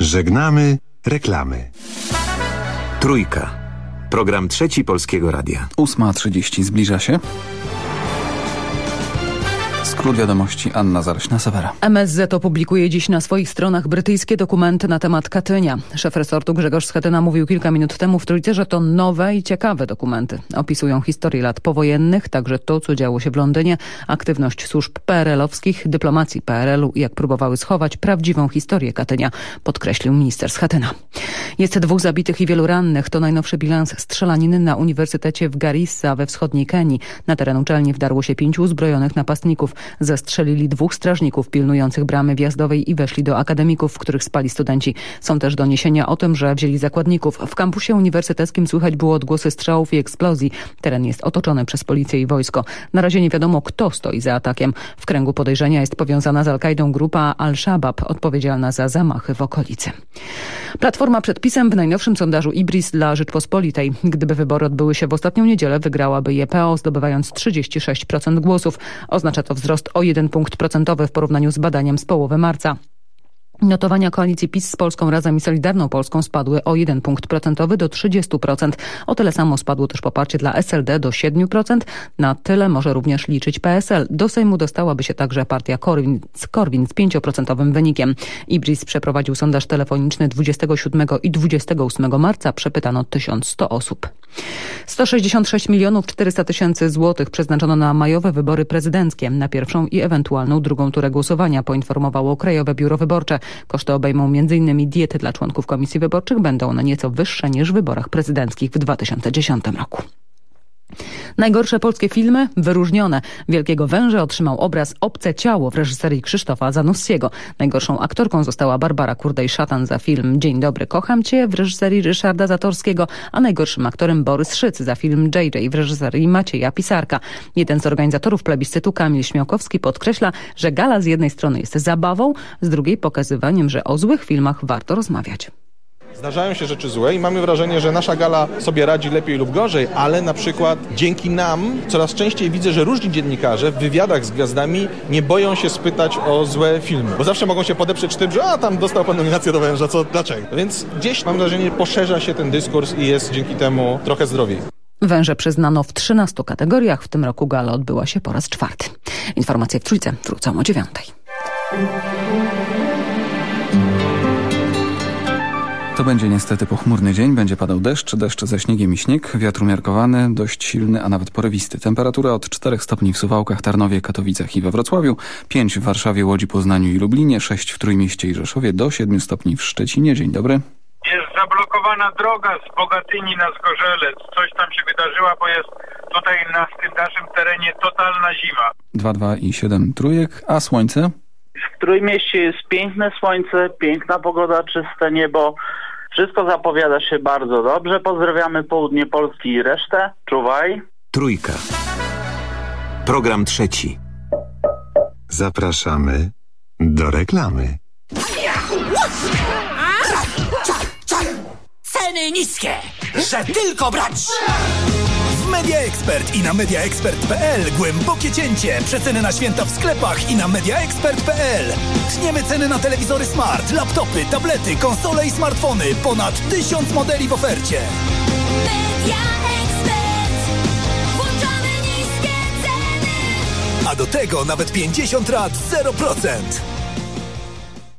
Żegnamy reklamy. Trójka. Program trzeci Polskiego Radia. 8.30 zbliża się. Skrót wiadomości Anna Zarośna-Sawera. MSZ opublikuje dziś na swoich stronach brytyjskie dokumenty na temat Katynia. Szef resortu Grzegorz Schetyna mówił kilka minut temu w Trójce, że to nowe i ciekawe dokumenty. Opisują historię lat powojennych, także to, co działo się w Londynie, aktywność służb PRL-owskich, dyplomacji PRL-u i jak próbowały schować prawdziwą historię Katynia, podkreślił minister Schetyna. Jest dwóch zabitych i wielu rannych. To najnowszy bilans strzelaniny na Uniwersytecie w Garissa we wschodniej Kenii. Na teren uczelni wdarło się pięciu uzbrojonych napastników. Zastrzelili dwóch strażników pilnujących bramy wjazdowej i weszli do akademików, w których spali studenci. Są też doniesienia o tym, że wzięli zakładników. W kampusie uniwersyteckim słychać było odgłosy strzałów i eksplozji. Teren jest otoczony przez policję i wojsko. Na razie nie wiadomo, kto stoi za atakiem. W kręgu podejrzenia jest powiązana z Al-Kaidą grupa Al-Shabaab, odpowiedzialna za zamachy w okolicy. Platforma przed PiSem w najnowszym sondażu Ibris dla Rzeczpospolitej. Gdyby wybory odbyły się w ostatnią niedzielę, wygrałaby je PO, zdobywając 36% głosów. Oznacza to wzrost o 1 punkt procentowy w porównaniu z badaniem z połowy marca. Notowania koalicji PiS z Polską Razem i Solidarną Polską spadły o 1 punkt procentowy do 30%. O tyle samo spadło też poparcie dla SLD do 7%. Na tyle może również liczyć PSL. Do Sejmu dostałaby się także partia Korwin, Korwin z 5% wynikiem. Ibris przeprowadził sondaż telefoniczny 27 i 28 marca. Przepytano 1100 osób. 166 milionów 400 tysięcy złotych przeznaczono na majowe wybory prezydenckie, na pierwszą i ewentualną drugą turę głosowania, poinformowało Krajowe Biuro Wyborcze. Koszty obejmą m.in. diety dla członków komisji wyborczych. Będą one nieco wyższe niż w wyborach prezydenckich w 2010 roku. Najgorsze polskie filmy wyróżnione. Wielkiego Węża otrzymał obraz Obce Ciało w reżyserii Krzysztofa Zanussiego. Najgorszą aktorką została Barbara Kurdej-Szatan za film Dzień dobry, kocham cię w reżyserii Ryszarda Zatorskiego, a najgorszym aktorem Borys Szyc za film JJ w reżyserii Macieja Pisarka. Jeden z organizatorów plebiscytu Kamil Śmiałkowski podkreśla, że gala z jednej strony jest zabawą, z drugiej pokazywaniem, że o złych filmach warto rozmawiać. Zdarzają się rzeczy złe i mamy wrażenie, że nasza gala sobie radzi lepiej lub gorzej, ale na przykład dzięki nam coraz częściej widzę, że różni dziennikarze w wywiadach z gwiazdami nie boją się spytać o złe filmy, bo zawsze mogą się podeprzeć tym, że a tam dostał pan nominację do węża, co, dlaczego? Więc gdzieś mam wrażenie, poszerza się ten dyskurs i jest dzięki temu trochę zdrowiej. Węże przyznano w 13 kategoriach. W tym roku gala odbyła się po raz czwarty. Informacje w Trójce wrócą o dziewiątej. To będzie niestety pochmurny dzień, będzie padał deszcz, deszcz ze śniegiem i śnieg, wiatr umiarkowany, dość silny, a nawet porywisty. Temperatura od 4 stopni w Suwałkach, Tarnowie, Katowicach i we Wrocławiu, 5 w Warszawie, Łodzi, Poznaniu i Lublinie, 6 w Trójmieście i Rzeszowie, do 7 stopni w Szczecinie. Dzień dobry. Jest zablokowana droga z Bogatyni na Zgorzelec. Coś tam się wydarzyło, bo jest tutaj na tym naszym terenie totalna zima. 2, 2 i 7 trójek, a słońce? W Trójmieście jest piękne słońce, piękna pogoda, czyste niebo. Wszystko zapowiada się bardzo dobrze. Pozdrawiamy południe Polski i resztę. Czuwaj. Trójka. Program trzeci. Zapraszamy do reklamy. Ceny niskie, że tylko brać! W Media Expert i na mediaexpert.pl głębokie cięcie. Przeceny na święta w sklepach i na mediaexpert.pl. Tniemy ceny na telewizory smart, laptopy, tablety, konsole i smartfony. Ponad tysiąc modeli w ofercie. Włączamy niskie ceny. A do tego nawet 50 lat 0%.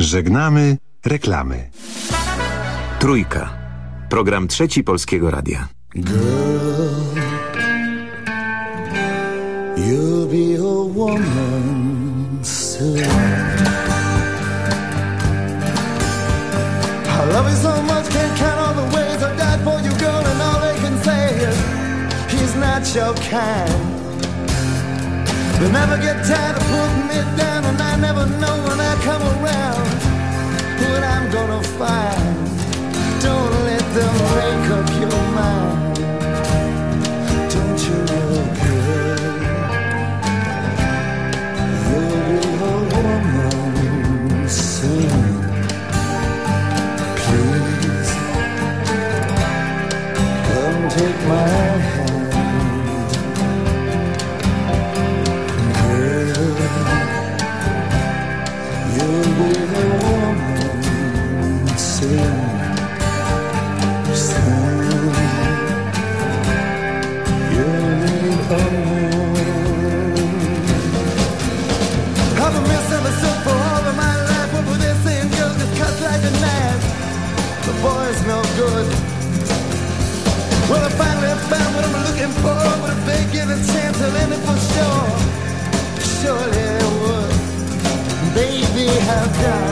Żegnamy reklamy. Trójka. Program trzeci Polskiego Radia. You'll be a woman soon. I love you so much, can't count all the ways I died for you, girl, and all they can say is he's not your kind. They never get tired of putting me down, and I never know when I come around what I'm gonna find. Don't let them make up your mind. Boy's no good. Well, I finally found what I'm looking for. But if they give a chance, I'll it for sure. Surely they would. Baby, how down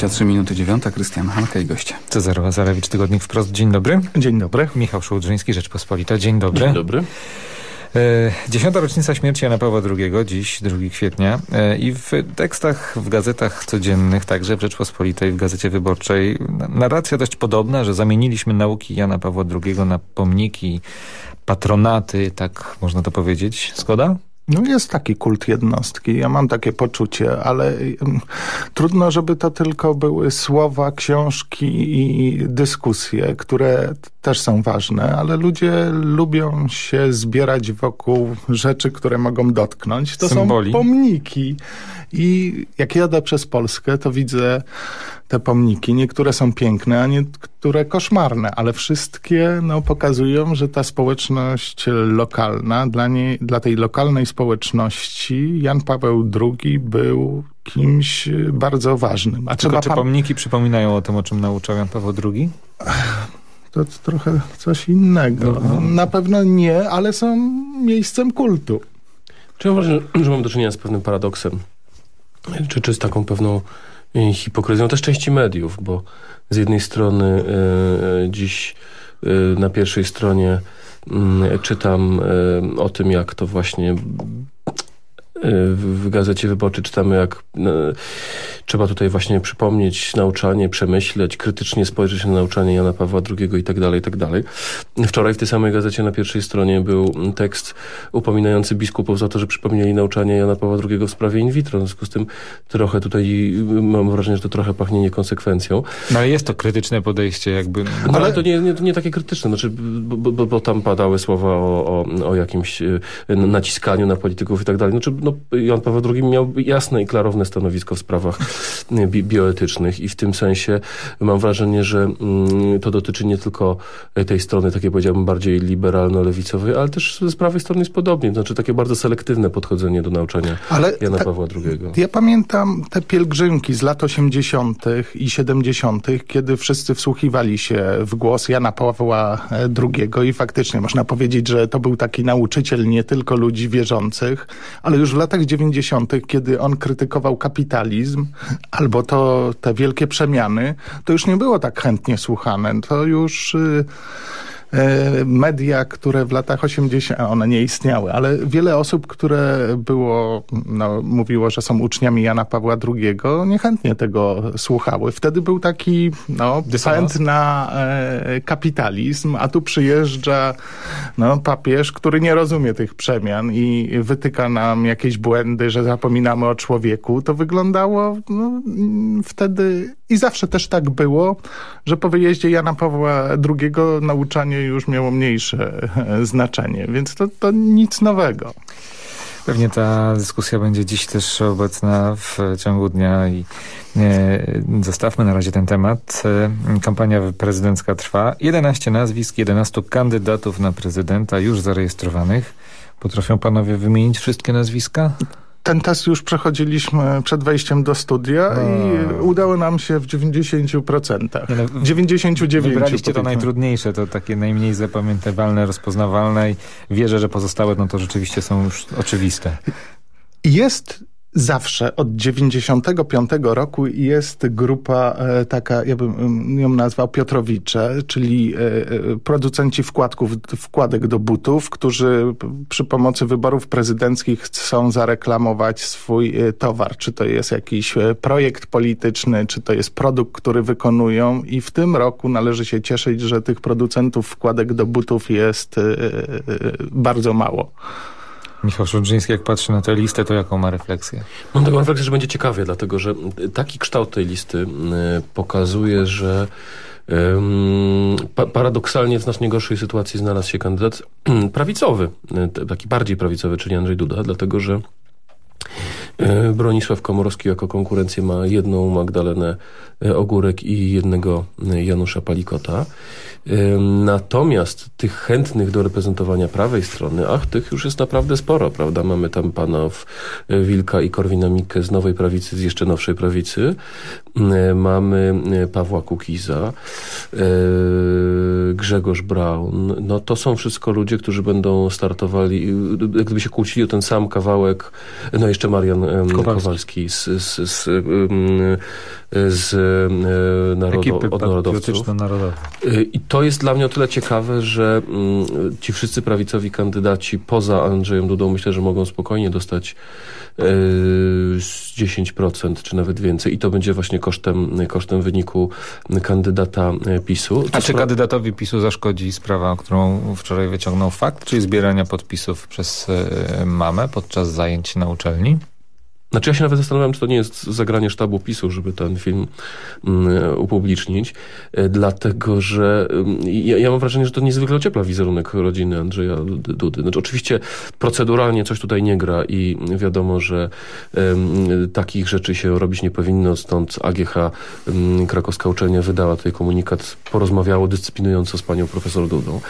23 minuty dziewiąta Krystian Hanka i goście. Cezary Łazarewicz, Tygodnik Wprost. Dzień dobry. Dzień dobry. Michał Szołdrzyński, Rzeczpospolita. Dzień dobry. Dzień dobry. E, Dziesiąta rocznica śmierci Jana Pawła II, dziś 2 kwietnia E, i w tekstach, w gazetach codziennych, także w Rzeczpospolitej, w Gazecie Wyborczej na- narracja dość podobna, że zamieniliśmy nauki Jana Pawła II na pomniki, patronaty, tak można to powiedzieć. Zgoda? No jest taki kult jednostki, ja mam takie poczucie, ale mm, trudno, żeby to tylko były słowa, książki i dyskusje, które też są ważne, ale ludzie lubią się zbierać wokół rzeczy, które mogą dotknąć. To Symboli. są pomniki. I jak jadę przez Polskę, to widzę te pomniki. Niektóre są piękne, a niektóre koszmarne, ale wszystkie no, pokazują, że ta społeczność lokalna, dla, niej, dla tej lokalnej społeczności Jan Paweł II był kimś bardzo ważnym. A Tylko trzeba czy pomniki przypominają o tym, o czym nauczał Jan Paweł II? to trochę coś innego. Na pewno nie, ale są miejscem kultu. Czy ja uważam, że- mamy do czynienia z pewnym paradoksem? Czy, czy z taką pewną hipokryzją też części mediów, bo z jednej strony e, e, dziś e, na pierwszej stronie mm, czytam e, o tym, jak to właśnie w, w Gazecie Wyborczej czytamy, jak no, trzeba tutaj właśnie przypomnieć nauczanie, przemyśleć, krytycznie spojrzeć na nauczanie Jana Pawła II i tak dalej, i tak dalej. Wczoraj w tej samej gazecie na pierwszej stronie był tekst upominający biskupów za to, że przypomnieli nauczanie Jana Pawła II w sprawie in vitro. W związku z tym trochę tutaj mam wrażenie, że to trochę pachnie niekonsekwencją. No ale jest to krytyczne podejście jakby. No, ale to nie, nie, nie takie krytyczne, znaczy, bo, bo, bo tam padały słowa o, o, o jakimś naciskaniu na polityków i tak dalej. Znaczy, no, Jan Paweł II miał jasne i klarowne stanowisko w sprawach bi bioetycznych i w tym sensie mam wrażenie, że mm, to dotyczy nie tylko tej strony, takiej powiedziałbym bardziej liberalno-lewicowej, ale też z prawej strony jest podobnie. Znaczy takie bardzo selektywne podchodzenie do nauczania ale Jana ta, Pawła II. Ja pamiętam te pielgrzymki z lat 80. i 70., kiedy wszyscy wsłuchiwali się w głos Jana Pawła II i faktycznie można powiedzieć, że to był taki nauczyciel nie tylko ludzi wierzących, ale już w latach 90., kiedy on krytykował kapitalizm albo to te wielkie przemiany, to już nie było tak chętnie słuchane. To już... Yy, media, które w latach 80. one nie istniały, ale wiele osób, które było, no, mówiło, że są uczniami Jana Pawła II, niechętnie tego słuchały. Wtedy był taki no, pęd na e, kapitalizm, a tu przyjeżdża no, papież, który nie rozumie tych przemian i wytyka nam jakieś błędy, że zapominamy o człowieku. To wyglądało no, wtedy i zawsze też tak było, że po wyjeździe Jana Pawła II nauczanie już miało mniejsze znaczenie, więc to, to nic nowego. Pewnie ta dyskusja będzie dziś też obecna w ciągu dnia i e, zostawmy na razie ten temat. E, kampania prezydencka trwa. 11 nazwisk, 11 kandydatów na prezydenta już zarejestrowanych. Potrafią panowie wymienić wszystkie nazwiska? Ten test już przechodziliśmy przed wejściem do studia i udało nam się w 90%. Nie no, 99%. Wybraliście to najtrudniejsze, to takie najmniej zapamiętywalne, rozpoznawalne i wierzę, że pozostałe no to rzeczywiście są już oczywiste. Jest Zawsze od 95 roku jest grupa e, taka, ja bym ją nazwał Piotrowicze, czyli e, e, producenci wkładków, wkładek do butów, którzy przy pomocy wyborów prezydenckich chcą zareklamować swój towar. Czy to jest jakiś projekt polityczny, czy to jest produkt, który wykonują i w tym roku należy się cieszyć, że tych producentów wkładek do butów jest bardzo mało. Michał Szudrzyński, jak patrzy na tę listę, to jaką ma refleksję? Mam taką refleksję, że będzie ciekawie, dlatego że taki kształt tej listy pokazuje, że paradoksalnie w znacznie gorszej sytuacji znalazł się kandydat prawicowy, y, taki bardziej prawicowy, czyli Andrzej Duda, dlatego że Bronisław Komorowski jako konkurencję ma jedną Magdalenę Ogórek i jednego Janusza Palikota. Natomiast tych chętnych do reprezentowania prawej strony, ach, tych już jest naprawdę sporo, prawda? Mamy tam panów e, Wilka i Korwina Mikke z Nowej Prawicy, z jeszcze nowszej prawicy. Mamy e, Pawła Kukiza, e, Grzegorz Braun. No to są wszystko ludzie, którzy będą startowali, gdyby się kłócili o ten sam kawałek, no jeszcze Marian Kowalski, Kowalski z, z, z, z narodo, od narodowców. I to jest dla mnie o tyle ciekawe, że mm, ci wszyscy prawicowi kandydaci poza Andrzejem Dudą myślę, że mogą spokojnie dostać yy, 10% czy nawet więcej i to będzie właśnie kosztem, kosztem wyniku kandydata e, PiSu. A czy kandydatowi PiSu zaszkodzi sprawa, którą wczoraj wyciągnął fakt, czyli zbierania podpisów przez e, mamę podczas zajęć na uczelni? Znaczy ja się nawet zastanawiam, czy to nie jest zagranie sztabu PiSu, żeby ten film um, upublicznić, e, dlatego, że um, ja, ja, mam wrażenie, że to niezwykle ociepla wizerunek rodziny Andrzeja Dudy. Znaczy oczywiście proceduralnie coś tutaj nie gra i wiadomo, że um, takich rzeczy się robić nie powinno, stąd AGH krakowska uczelnia wydała tutaj komunikat, porozmawiało dyscyplinująco z panią profesor Dudą,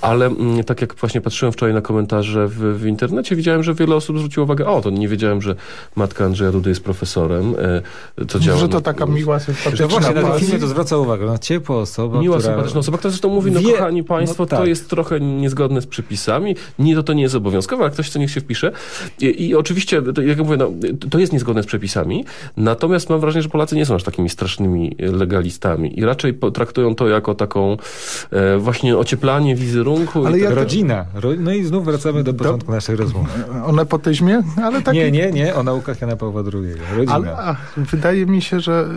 ale tak jak właśnie patrzyłem wczoraj na komentarze w, w internecie, widziałem, że wiele osób zwróciło uwagę, o, to nie wiedziałem, że ma matka Andrzeja Dudy jest profesorem. e, Co działa Że to taka miła, sympatyczna Że właśnie na filmie to zwraca uwagę. No, ciepła osoba, Miła, która... sympatyczna osoba, która zresztą mówi, no wie- kochani państwo, no tak. to jest trochę niezgodne z przepisami, nie, to, to nie jest obowiązkowe, ale ktoś chce, niech się wpisze. I, i oczywiście, to, jak mówię, no, to jest niezgodne z przepisami, natomiast mam wrażenie, że Polacy nie są aż takimi strasznymi legalistami i raczej traktują to jako taką e, właśnie ocieplanie wizerunku. Ale i tak- Rodzina. Ro... No i znów wracamy do początku naszej rozmowy. O nepotyzmie? Ale taki... Nie, nie, nie, o naukach Jana Pawła II. Rodzina. Ale a, wydaje mi się, że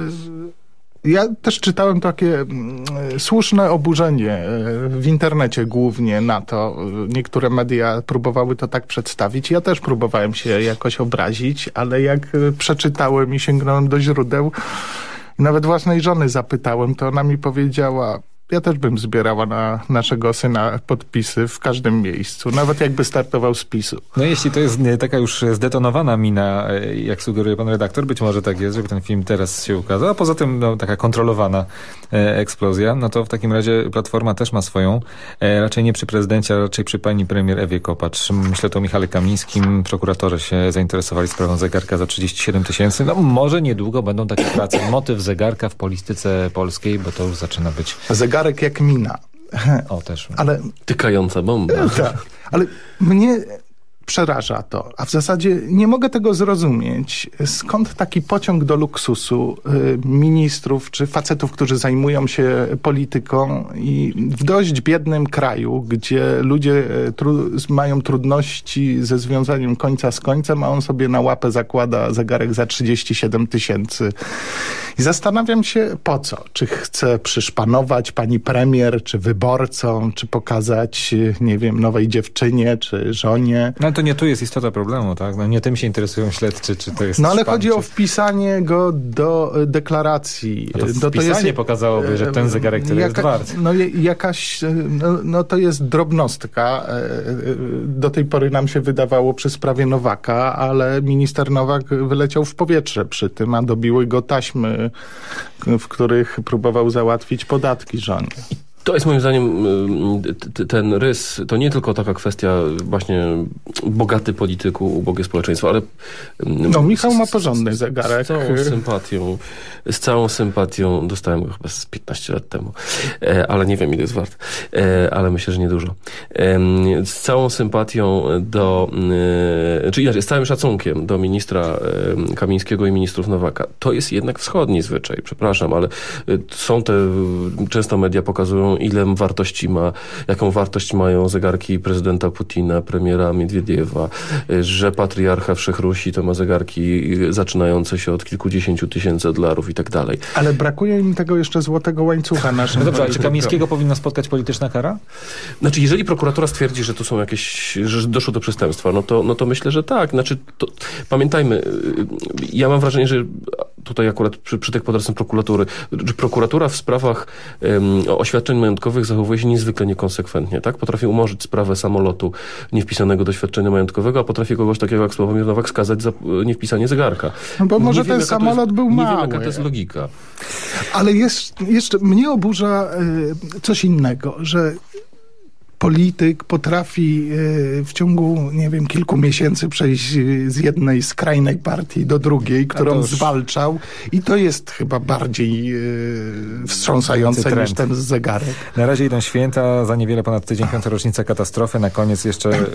ja też czytałem takie mm, słuszne oburzenie y, w internecie głównie na to. Niektóre media próbowały to tak przedstawić. Ja też próbowałem się jakoś obrazić, ale jak y, przeczytałem i sięgnąłem do źródeł, nawet własnej żony zapytałem, to ona mi powiedziała, ja też bym zbierała na naszego syna podpisy w każdym miejscu, nawet jakby startował z PiSu. No jeśli to jest taka już zdetonowana mina, e, jak sugeruje pan redaktor, być może tak jest, żeby ten film teraz się ukazał, a poza tym no, taka kontrolowana e, eksplozja, no to w takim razie Platforma też ma swoją, e, raczej nie przy prezydencie, a raczej przy pani premier Ewie Kopacz. Myślę to o Michale Kamińskim. Prokuratorzy się zainteresowali sprawą zegarka za 37 tysięcy. No może niedługo będą takie prace. Motyw zegarka w polityce polskiej, bo to już zaczyna być... Zegarek jak mina. O, też. Ale Tykająca bomba. Tak, ale mnie przeraża to, a w zasadzie nie mogę tego zrozumieć. Skąd taki pociąg do luksusu y, ministrów czy facetów, którzy zajmują się polityką i w dość biednym kraju, gdzie ludzie y, tru mają trudności ze związaniem końca z końcem, a on sobie na łapę zakłada zegarek za 37 tysięcy. I zastanawiam się po co? Czy chce przyszpanować pani premier, czy wyborcom, czy pokazać, y, nie wiem, nowej dziewczynie, czy żonie. No to nie tu jest istota problemu, tak? No, nie tym się interesują śledczy, czy to jest No ale szpan, chodzi czy... o wpisanie go do y, deklaracji. No to No wpisanie pokazałoby, że ten zegarek tyle jest wart. No jakaś, no, no to jest drobnostka. Do tej pory nam się wydawało przy sprawie Nowaka, ale minister Nowak wyleciał w powietrze przy tym, a dobiły go taśmy, w których próbował załatwić podatki żonie. To jest moim zdaniem y, t- ten rys, to nie tylko taka kwestia właśnie bogaty polityku, ubogie społeczeństwo, ale... y, No Michał ma porządny zegarek. Z całą sympatią, z całą sympatią, dostałem go chyba z 15 lat temu, e, ale nie wiem ile jest wart, e, ale myślę, że niedużo. Z całą sympatią do, e, czy inaczej, z całym szacunkiem do ministra Kamińskiego i ministrów Nowaka. To jest jednak wschodni zwyczaj, przepraszam, ale są te, często media pokazują, ile wartości ma, jaką wartość mają zegarki prezydenta Putina, premiera Miedwiediewa, e, że patriarcha Wszechrusi to ma zegarki e, zaczynające się od kilkudziesięciu tysięcy dolarów i tak dalej. Ale brakuje im tego jeszcze złotego łańcucha naszym No dobrze, a czy. Kamińskiego powinna spotkać polityczna kara? Znaczy, jeżeli prokuratura stwierdzi, że tu są jakieś, że doszło do przestępstwa, no to, no to myślę, że tak. Znaczy, to, pamiętajmy, y, ja mam wrażenie, że tutaj akurat przy, przy tych pod adresem prokuratury, prokuratura w sprawach um, oświadczeń majątkowych zachowuje się niezwykle niekonsekwentnie, tak? Potrafi umorzyć sprawę samolotu niewpisanego do świadczenia majątkowego, a potrafi kogoś takiego jak Sławomir Nowak skazać za y, niewpisanie zegarka. No bo może Nie wiem, ten samolot jest, był Nie mały. wiem, jaka to jest logika. Ale jest, jeszcze mnie oburza y, coś innego, że polityk potrafi y, w ciągu, nie wiem, kilku miesięcy przejść y, z jednej skrajnej partii do drugiej, którą już- zwalczał i to jest chyba bardziej y, wstrząsające niż ten zegarek. Na razie idą święta, za niewiele ponad tydzień, piąta rocznica katastrofy. Na koniec jeszcze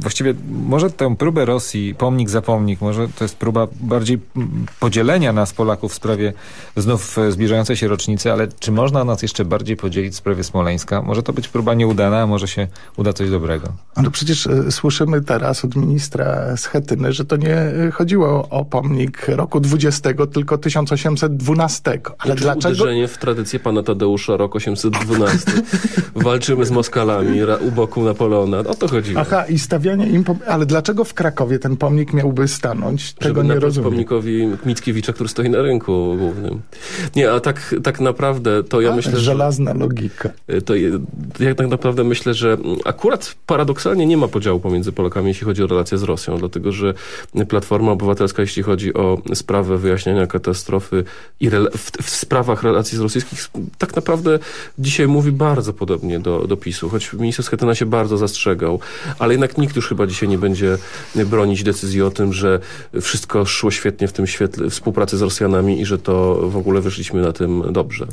właściwie może tę próbę Rosji, pomnik za pomnik, może to jest próba bardziej podzielenia nas Polaków w sprawie znów e, zbliżającej się rocznicy, ale czy można nas jeszcze bardziej podzielić w sprawie Smoleńska? Może to być próba nieudana, a może się uda coś dobrego. No przecież y, słyszymy teraz od ministra Schetyny, że to nie y, chodziło o pomnik roku 20, tylko 1812. Ale Ale dlaczego? uderzenie w tradycję pana Tadeusza, rok 812. Walczymy z Moskalami u boku Napoleona. O to chodziło. Aha, i stawianie im... pom- Ale dlaczego w Krakowie ten pomnik miałby stanąć? Tego Żeby nie rozumiem. pomnikowi Mickiewicza, który stoi na rynku głównym. Nie, a tak, tak naprawdę to ja A, myślę, że... Żelazna logika. To je- ja tak naprawdę myślę, że akurat paradoksalnie nie ma podziału pomiędzy Polakami, jeśli chodzi o relacje z Rosją, dlatego że Platforma Obywatelska, jeśli chodzi o sprawę wyjaśniania katastrofy i w, w sprawach relacji z rosyjskich, tak naprawdę dzisiaj mówi bardzo podobnie do, do PiSu, choć minister Schetyna się bardzo zastrzegał, ale jednak nikt już chyba dzisiaj nie będzie bronić decyzji o tym, że wszystko szło świetnie w tym świetle współpracy z Rosjanami i że to w ogóle wyszliśmy na tym dobrze.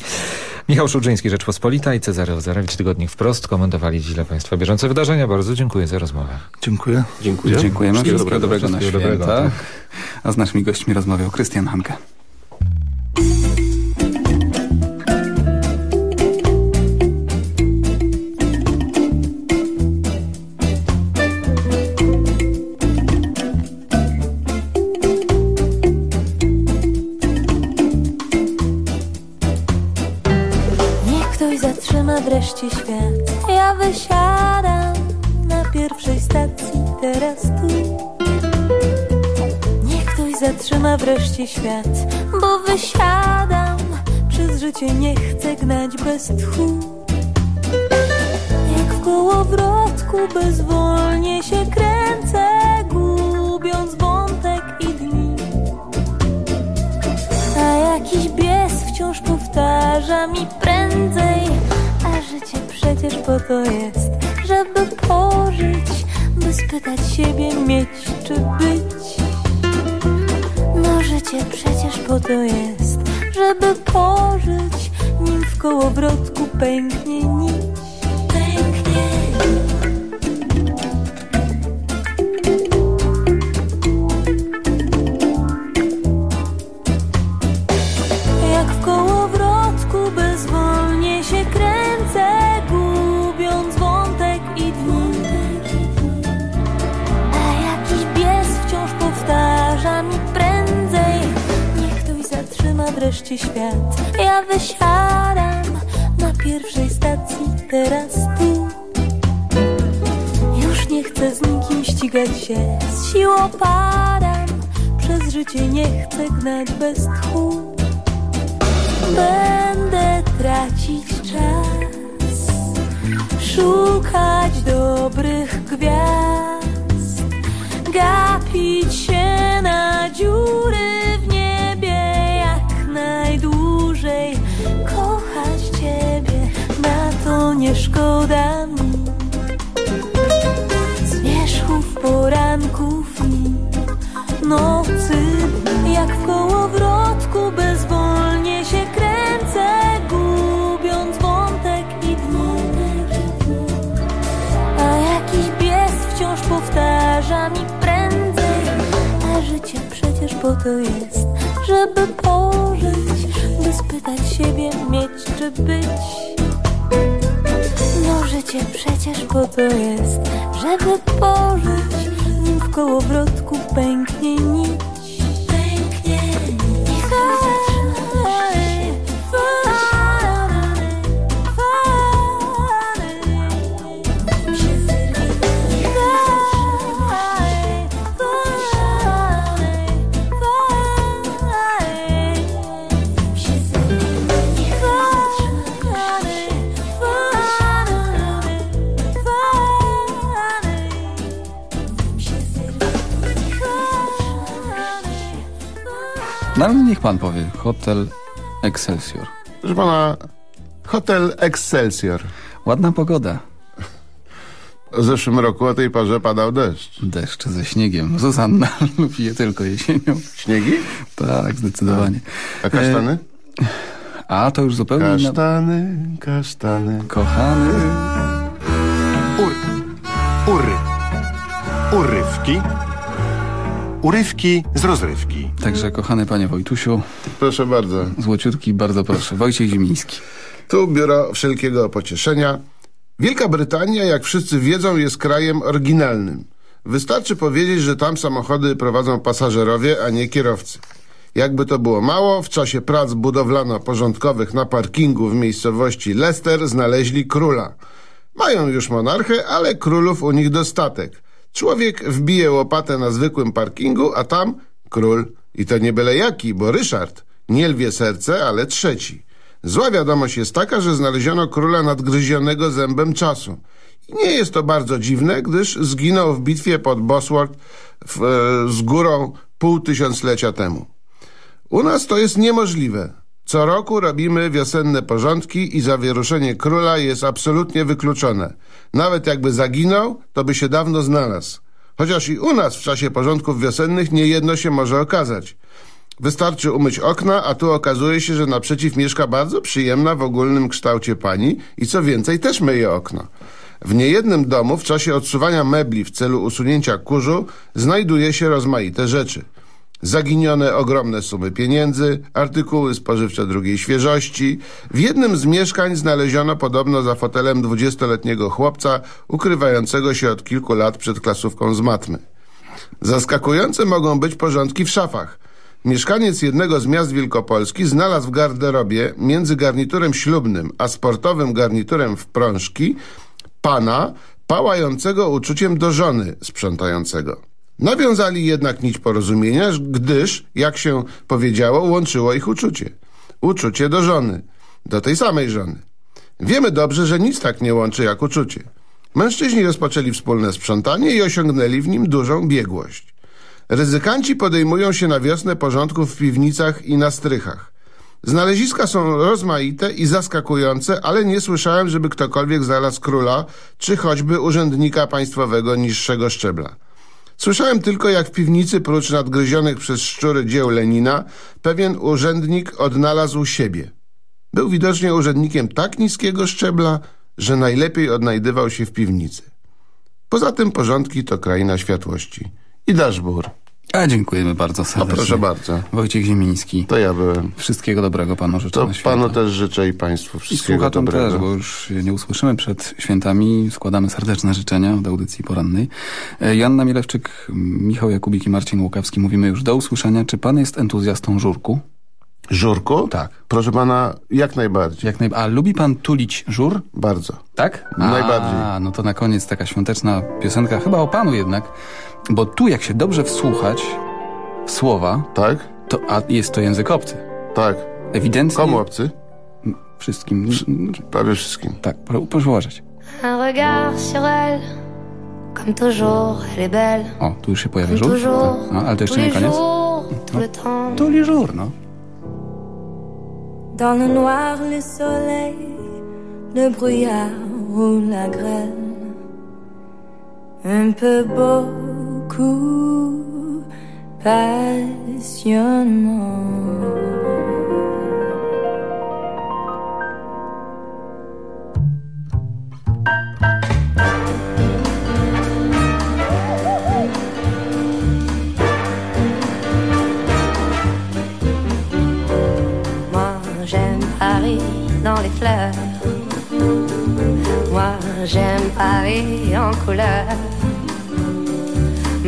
Michał Szulżyński, Rzeczpospolita i Cezary Ozarewicz, Tygodnik Wprost komentowali dziś dla Państwa bieżące wydarzenia. Bardzo dziękuję za rozmowę. Dziękuję. Dziękuję. Dziękujemy. Wszystkiego Wszystkiego dobrego, na święta. dobrego, tak. A z naszymi gośćmi rozmawiał Krystian Hanke. Niech ktoś zatrzyma wreszcie świat. Zatrzyma wreszcie świat, bo wysiadam. Przez życie nie chcę gnać bez tchu. Jak w kołowrotku bezwolnie się kręcę, gubiąc wątek i dni. A jakiś bies wciąż powtarza mi prędzej A życie przecież po to jest, żeby pożyć By spytać siebie mieć czy być życie przecież po to jest, żeby pożyć. Nim w kołowrotku pęknie bez tchu. Będę tracić czas, szukać dobrych gwiazd, gapić się na dziury w niebie jak najdłużej, kochać Ciebie, na to nie szkoda po to jest, żeby pożyć, by spytać siebie mieć czy być. No życie przecież po to jest, żeby pożyć, nim w kołowrotku pęknie nić. Pan powie. Hotel Excelsior. Proszę pana, hotel Excelsior. Ładna pogoda. W zeszłym roku o tej porze padał deszcz. Deszcz ze śniegiem. Zuzanna lubi je tylko jesienią. Śniegi? Tak, zdecydowanie. A kasztany? E, a to już zupełnie. Kasztany, kasztany. Kochany. Ur, ury, urywki, urywki z rozrywki. Także kochany panie Wojtusiu. Proszę bardzo. Złociutki, bardzo proszę. Wojciech Zimiński. Tu biuro wszelkiego pocieszenia. Wielka Brytania, jak wszyscy wiedzą, jest krajem oryginalnym. Wystarczy powiedzieć, że tam samochody prowadzą pasażerowie, a nie kierowcy. Jakby to było mało, w czasie prac budowlano-porządkowych na parkingu w miejscowości Leicester znaleźli króla. Mają już monarchę, ale królów u nich dostatek. Człowiek wbije łopatę na zwykłym parkingu, a tam król. I to nie byle jaki, bo Ryszard. Nie lwie serce, ale trzeci. Zła wiadomość jest taka, że znaleziono króla nadgryzionego zębem czasu. Nie jest to bardzo dziwne, gdyż zginął w bitwie pod Bosworth w, e, z górą pół tysiąclecia temu. U nas to jest niemożliwe. Co roku robimy wiosenne porządki i zawieruszenie króla jest absolutnie wykluczone. Nawet jakby zaginął, to by się dawno znalazł. Chociaż i u nas w czasie porządków wiosennych niejedno się może okazać. Wystarczy umyć okna, a tu okazuje się, że naprzeciw mieszka bardzo przyjemna w ogólnym kształcie pani i co więcej też myje okno. W niejednym domu w czasie odsuwania mebli w celu usunięcia kurzu znajduje się rozmaite rzeczy. Zaginione ogromne sumy pieniędzy, artykuły spożywcze drugiej świeżości. W jednym z mieszkań znaleziono podobno za fotelem dwudziestoletniego chłopca ukrywającego się od kilku lat przed klasówką z matmy. Zaskakujące mogą być porządki w szafach. Mieszkaniec jednego z miast Wielkopolski znalazł w garderobie między garniturem ślubnym a sportowym garniturem w prążki pana pałającego uczuciem do żony sprzątającego. Nawiązali jednak nić porozumienia, gdyż, jak się powiedziało, łączyło ich uczucie. Uczucie do żony. Do tej samej żony. Wiemy dobrze, że nic tak nie łączy jak uczucie. Mężczyźni rozpoczęli wspólne sprzątanie i osiągnęli w nim dużą biegłość. Ryzykanci podejmują się na wiosnę porządków w piwnicach i na strychach. Znaleziska są rozmaite i zaskakujące, ale nie słyszałem, żeby ktokolwiek znalazł króla, czy choćby urzędnika państwowego niższego szczebla. Słyszałem tylko, jak w piwnicy, prócz nadgryzionych przez szczury dzieł Lenina, pewien urzędnik odnalazł siebie. Był widocznie urzędnikiem tak niskiego szczebla, że najlepiej odnajdywał się w piwnicy. Poza tym porządki to kraina światłości. I daszbur. A dziękujemy bardzo serdecznie. No proszę bardzo. Wojciech Ziemiński. To ja byłem. Wszystkiego dobrego panu życzę To panu też życzę i państwu I wszystkiego słuchaczom dobrego. też, bo już nie usłyszymy przed świętami. Składamy serdeczne życzenia od audycji porannej. E, Joanna Milewczyk, Michał Jakubik i Marcin Łukawski. Mówimy już do usłyszenia. Czy pan jest entuzjastą żurku? Żurku? Tak. Proszę pana, jak najbardziej. Jak naj... A lubi pan tulić żur? Bardzo. Tak? Najbardziej. A, no to na koniec taka świąteczna piosenka, chyba o panu jednak, bo tu jak się dobrze wsłuchać w słowa, tak? to, a jest to język obcy. Tak. Ewidentnie. Komu obcy? Wszystkim. Prawie wszystkim. Tak, pro- proszę uważać. Un regard sur elle, comme toujours, elle est belle. O, tu już się pojawia żur. toujours, Tak. No, ale to tous jeszcze nie les koniec. jours, tout le temps. Tuli żur, no. Dans le noir, le soleil, le brouillard ou la grêle. Un peu Moi, j'aime Paris dans les fleurs. Moi, j'aime Paris en couleur.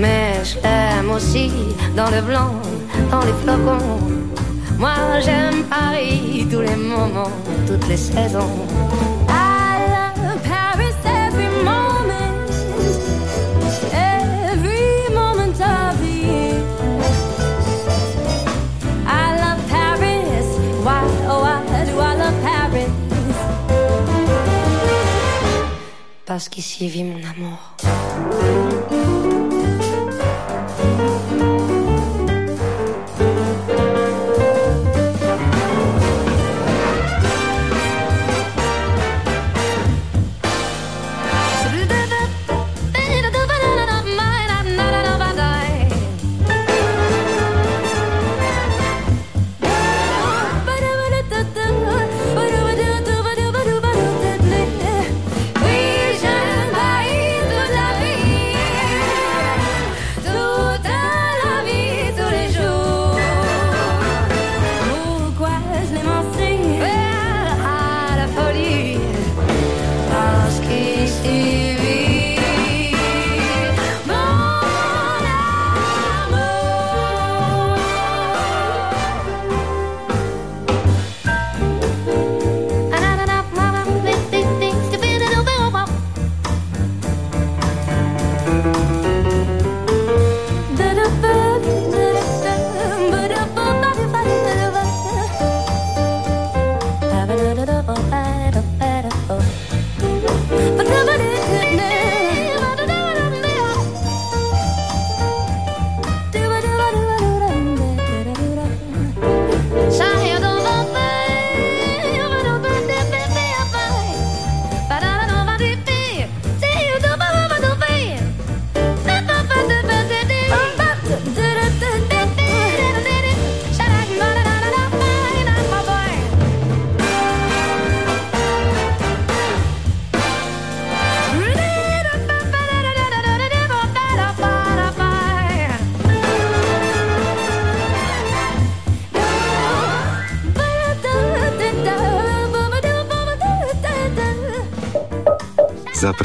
Mais je l'aime aussi dans le blanc, dans les flocons. Moi, j'aime Paris tous les moments, toutes les saisons. I love Paris every moment, every moment of the. I love Paris, why, oh, why do I love Paris? Parce qu'ici vit mon amour.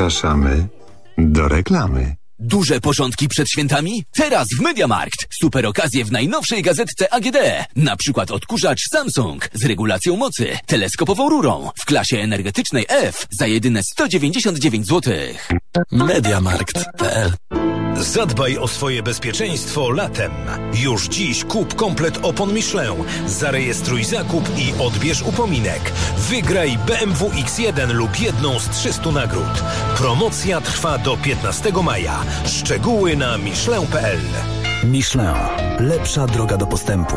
Zapraszamy do reklamy. Duże porządki przed świętami? Teraz w Mediamarkt. Super okazje w najnowszej gazetce AGD. Na przykład odkurzacz Samsung z regulacją mocy, teleskopową rurą w klasie energetycznej F za jedyne 199 zł. Mediamarkt.pl Zadbaj o swoje bezpieczeństwo latem. Już dziś kup komplet opon Michelin. Zarejestruj zakup i odbierz upominek. Wygraj BMW X1 lub jedną z 300 nagród. Promocja trwa do 15 maja. Szczegóły na michelin.pl Michelin. Lepsza droga do postępu.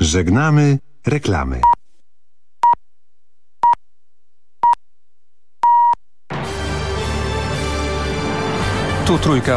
Żegnamy reklamy. Tu trójka.